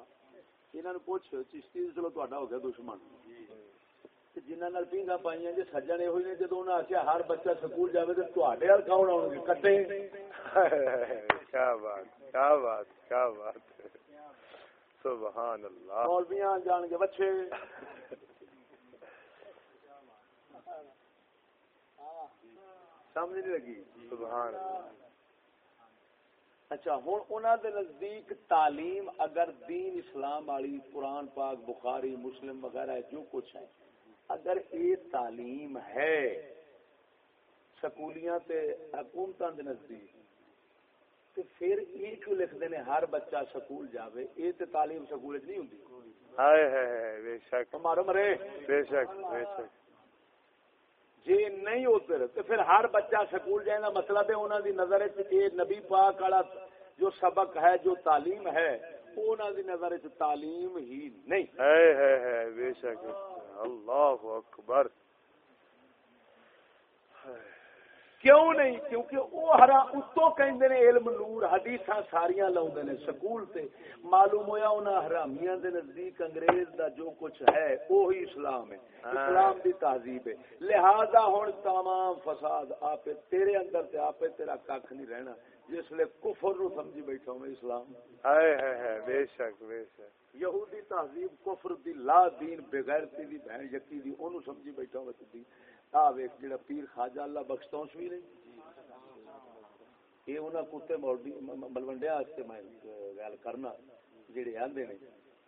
Speaker 1: یہاں نے پوچھ چشتی چلو تا ہو گیا دشمن۔ جنہوں پیگا پائی جی سجن یہ نے جدو انہیں آخیا ہر بچہ سکول جائے تو تے کون آؤ گے؟ کٹے۔ (laughs)
Speaker 2: کیا بات کیا بات کیا بات۔ سبحان اللہ۔
Speaker 1: مولویاں جان گے بچے۔ سمجھ نہیں لگی؟
Speaker 2: سبحان اللہ۔
Speaker 1: اچھا ہوں انہوں دے نزدیک تعلیم اگر دین اسلام والی قرآن پاک بخاری مسلم وغیرہ جو کچھ ہے اگر یہ تعلیم ہے سکولیاں تے حکومتاں دے نزدیک تے پھر یہ کیوں ہر بچہ سکول جاوے؟ تے تعلیم سکول وچ نہیں ہوندی۔
Speaker 2: ہائے ہائے بے شک۔
Speaker 1: مارو مرے۔
Speaker 2: بے شک بے شک۔
Speaker 1: جی نہیں ادھر تو پھر ہر بچہ سکول جائے کا مطلب ہے انہوں دی نظر یہ نبی پاک والا جو سبق ہے جو تعلیم ہے انہوں دی نظر تعلیم ہی نہیں۔
Speaker 2: بے شک۔ اللہ اکبر۔
Speaker 1: کیوں نہیں؟ کیونکہ وہ ہرا اتو کہندے نے علم نور حدیثاں ساریاں لاؤندے نے سکول تے۔ معلوم ہویا انہاں حرامیاں دے نزدیک انگریز دا جو کچھ ہے وہی اسلام ہے۔ اسلام دی تہذیب ہے۔ لہذا ہن تمام فساد آپ تیرے اندر تے آپ تیرا کھ نہیں رہنا۔ جس لے کفر نو سمجھی بیٹھا ہوں اسلام۔
Speaker 2: ہائے ہائے ہائے بے شک بے شک۔
Speaker 1: یہودی تہذیب کفر دی لا دین بغیرتی دی بہن یقی دی اونوں سمجھی بیٹھا ہوں آ ویکھ جڑا پیر خواجہ اللہ بخشتوں بھی نہیں یہ انہاں کتے ملوڈیا واسطے میں گل کرنا جڑے آندے نے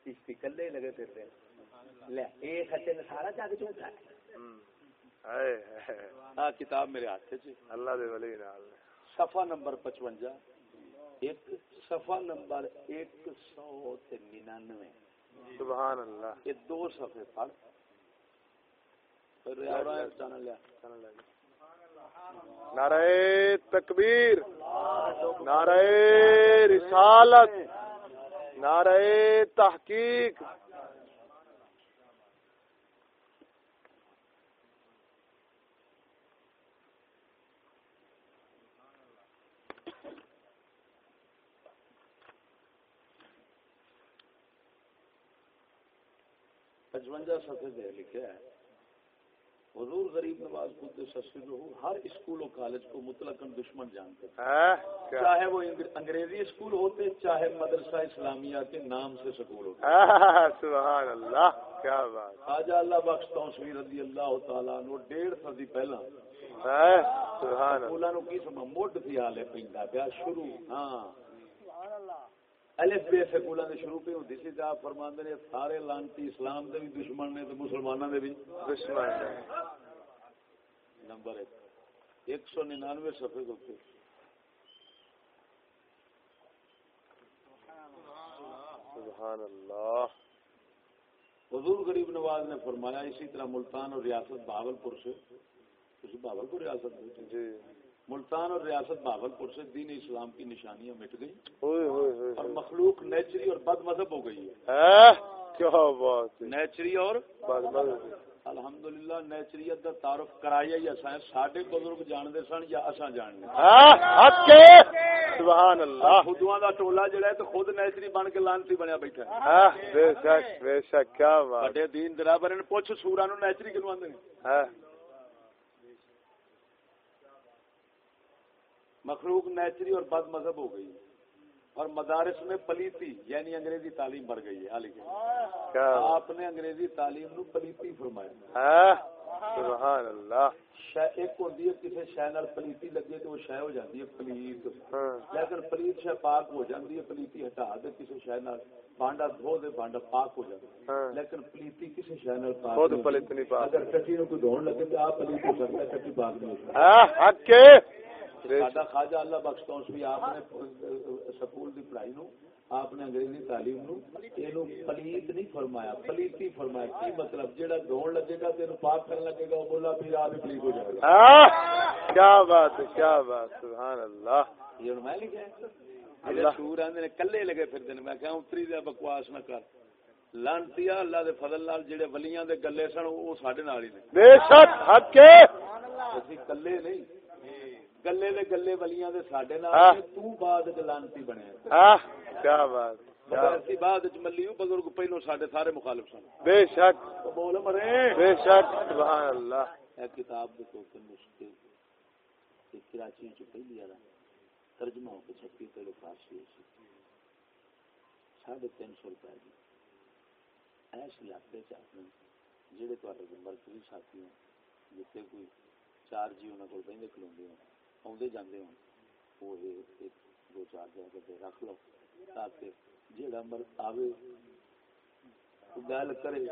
Speaker 1: چشتی کلے لگے پھرتے ہیں لے اے سچے نے سارا جگ جھوٹا ہے آ کتاب میرے ہاتھ چ
Speaker 2: اللہ دے ولی نال۔
Speaker 1: صفحہ نمبر پچوجا ایک صفحہ نمبر ایک سو تے ننانوے
Speaker 2: سبحان اللہ۔
Speaker 1: یہ دو صفحے پڑھ پھر ریاض چینل لیا
Speaker 2: نعرہ تکبیر. نعرہ رسالت. نعرہ تحقیق.
Speaker 1: پچوجا دے لکھا ہے حضور غریب نواز سسر ہر اسکول و کالج کو مطلق دشمن جانتے تھے۔
Speaker 2: ہاں
Speaker 1: چاہے وہ انگ- انگریزی اسکول ہوتے چاہے مدرسہ اسلامیہ کے نام سے سکول ہوتے۔
Speaker 2: ہاں، سبحان اللہ کیا بات۔
Speaker 1: خواجہ اللہ بخش توسوی رضی اللہ تعالیٰ عنہ ڈیڑھ صدی پہلا
Speaker 2: ہاں، سبحان اللہ
Speaker 1: نو کی سما مڈ تھی حالے پیندا پیا شروع۔ ہاں۔ الف بے سکولوں دے شروع پہ ہوندی سی جا فرماندے نے سارے لانتی اسلام دے بھی دشمن نے تے مسلماناں دے بھی۔
Speaker 2: دشمن ہے۔
Speaker 1: نمبر ایک۔ ایک سو ننانوے صفحے کے اوپر۔
Speaker 2: سبحان اللہ۔
Speaker 1: حضور غریب نواز نے فرمایا اسی طرح ملتان اور ریاست بہاولپور سے۔ کسی بہاولپور ریاست۔
Speaker 2: جی۔
Speaker 1: ملتان اور ریاست بہاولپور سے دین اسلام کی نشانیاں مٹ گئی اور مخلوق نیچری اور بد مذہب ہو گئی ہے۔
Speaker 2: ہاں، کیا بات ہے۔
Speaker 1: نیچری اور
Speaker 2: بس
Speaker 1: الحمدللہ نیچریت دا تعارف کرایا ہی اساں ساڈے بزرگ جانتے سن یا
Speaker 2: ہٹ کے۔ سبحان اللہ
Speaker 1: خودواں دا ٹولا جڑا ہے تو خود نیچری بن کے لانتی بنیا بیٹھا
Speaker 2: ہاں بے شک بے شک کیا بات۔
Speaker 1: دین درابر پوچھ سورا نو نیچری کنو آندے نے
Speaker 2: ہاں
Speaker 1: مخلوق نیچری اور بد مذہب ہو گئی اور مدارس میں پلیتی یعنی انگریزی تعلیم بڑھ گئی ہے
Speaker 2: کیا؟
Speaker 1: آپ نے انگریزی تعلیم نو پلیتی فرمایا۔
Speaker 2: ہاں؟ سبحان اللہ۔
Speaker 1: شے ایک ہوندی ہے کسی شے نال پلیتی لگے تو وہ شے ہو جاتی ہے پلیت۔
Speaker 2: ہاں۔
Speaker 1: لیکن پلیت شے پاک ہو جاتی ہے پلیتی ہٹا دے کسی شے نال بانڈا دھو دے بانڈا پاک ہو جاتا ہے۔
Speaker 2: ہاں۔
Speaker 1: لیکن پلیتی کسی شے نال پاک
Speaker 2: خود پلیت نہیں پاک
Speaker 1: اگر کٹی نو کوئی دھون لگے تو آپ پلیت ہو سکتا ہے کٹی پاک نہیں ہو سکتا ساڈا خواجہ اللہ بخش بھی آپ نے سکول دی پڑھائی نو آپ نے انگریزی تعلیم نو اینو پلیت نہیں فرمایا پلیتی فرمایا کی مطلب؟ جیڑا دھون لگے گا پاک لگے گا بولا پھر آپ پلیت ہو جائے گا۔
Speaker 2: کیا بات ہے کیا بات سبحان اللہ۔
Speaker 1: یہ میں لکھا ہے
Speaker 2: اللہ۔
Speaker 1: اللہ سور آندے نے کلے لگے پھر نے میں کہا اتری دے بکواس نہ کر۔ لانتیا اللہ دے فضل نال جڑے ولیاں دے گلے سن وہ ساڈے نال ہی نے۔
Speaker 2: بے شک حق
Speaker 1: اسی کلے نہیں گلے دے گلے ولیاں دے ساڈے۔ نال تو بعد وچ لانتی بنیا
Speaker 2: کیا بات
Speaker 1: بعد وچ ملیو بزرگ پہلو ساڈے سارے مخالف سن
Speaker 2: بے شک
Speaker 1: بول مرے
Speaker 2: بے شک سبحان اللہ
Speaker 1: اے کتاب دے تے کراچی چ پہلی ترجمہ ہو کے چھپی پہلو فارسی سی ساڑھے تین سو روپے دی ایس علاقے چ اپنے جہے تے مرکزی ساتھی ہیں جتنے کوئی چار جی انہوں کو آدھے جانے ہو وہ دو چار جگہ رکھ لو تاکہ جہاں مر آوے گل کرے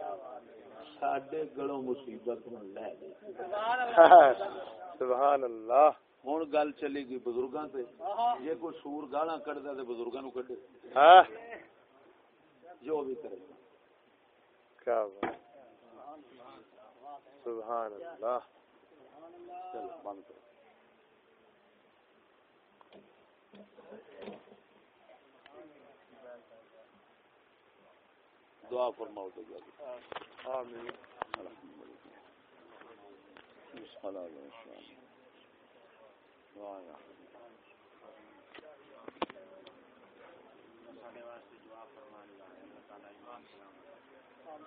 Speaker 1: ساڈے گلوں مصیبت ہوں لے
Speaker 2: سبحان اللہ
Speaker 1: ہوں گل چلے گی بزرگاں تے۔ جے کوئی سور گالاں کڈدا تے بزرگاں نو کڈے۔
Speaker 2: ہاں؟
Speaker 1: جو بھی کرے۔
Speaker 2: کیا بات۔ سبحان اللہ
Speaker 1: چل بند کرو۔ دعا فرماؤ تو
Speaker 2: آمین۔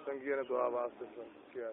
Speaker 2: سنگیا نے دعا واسطے کیا۔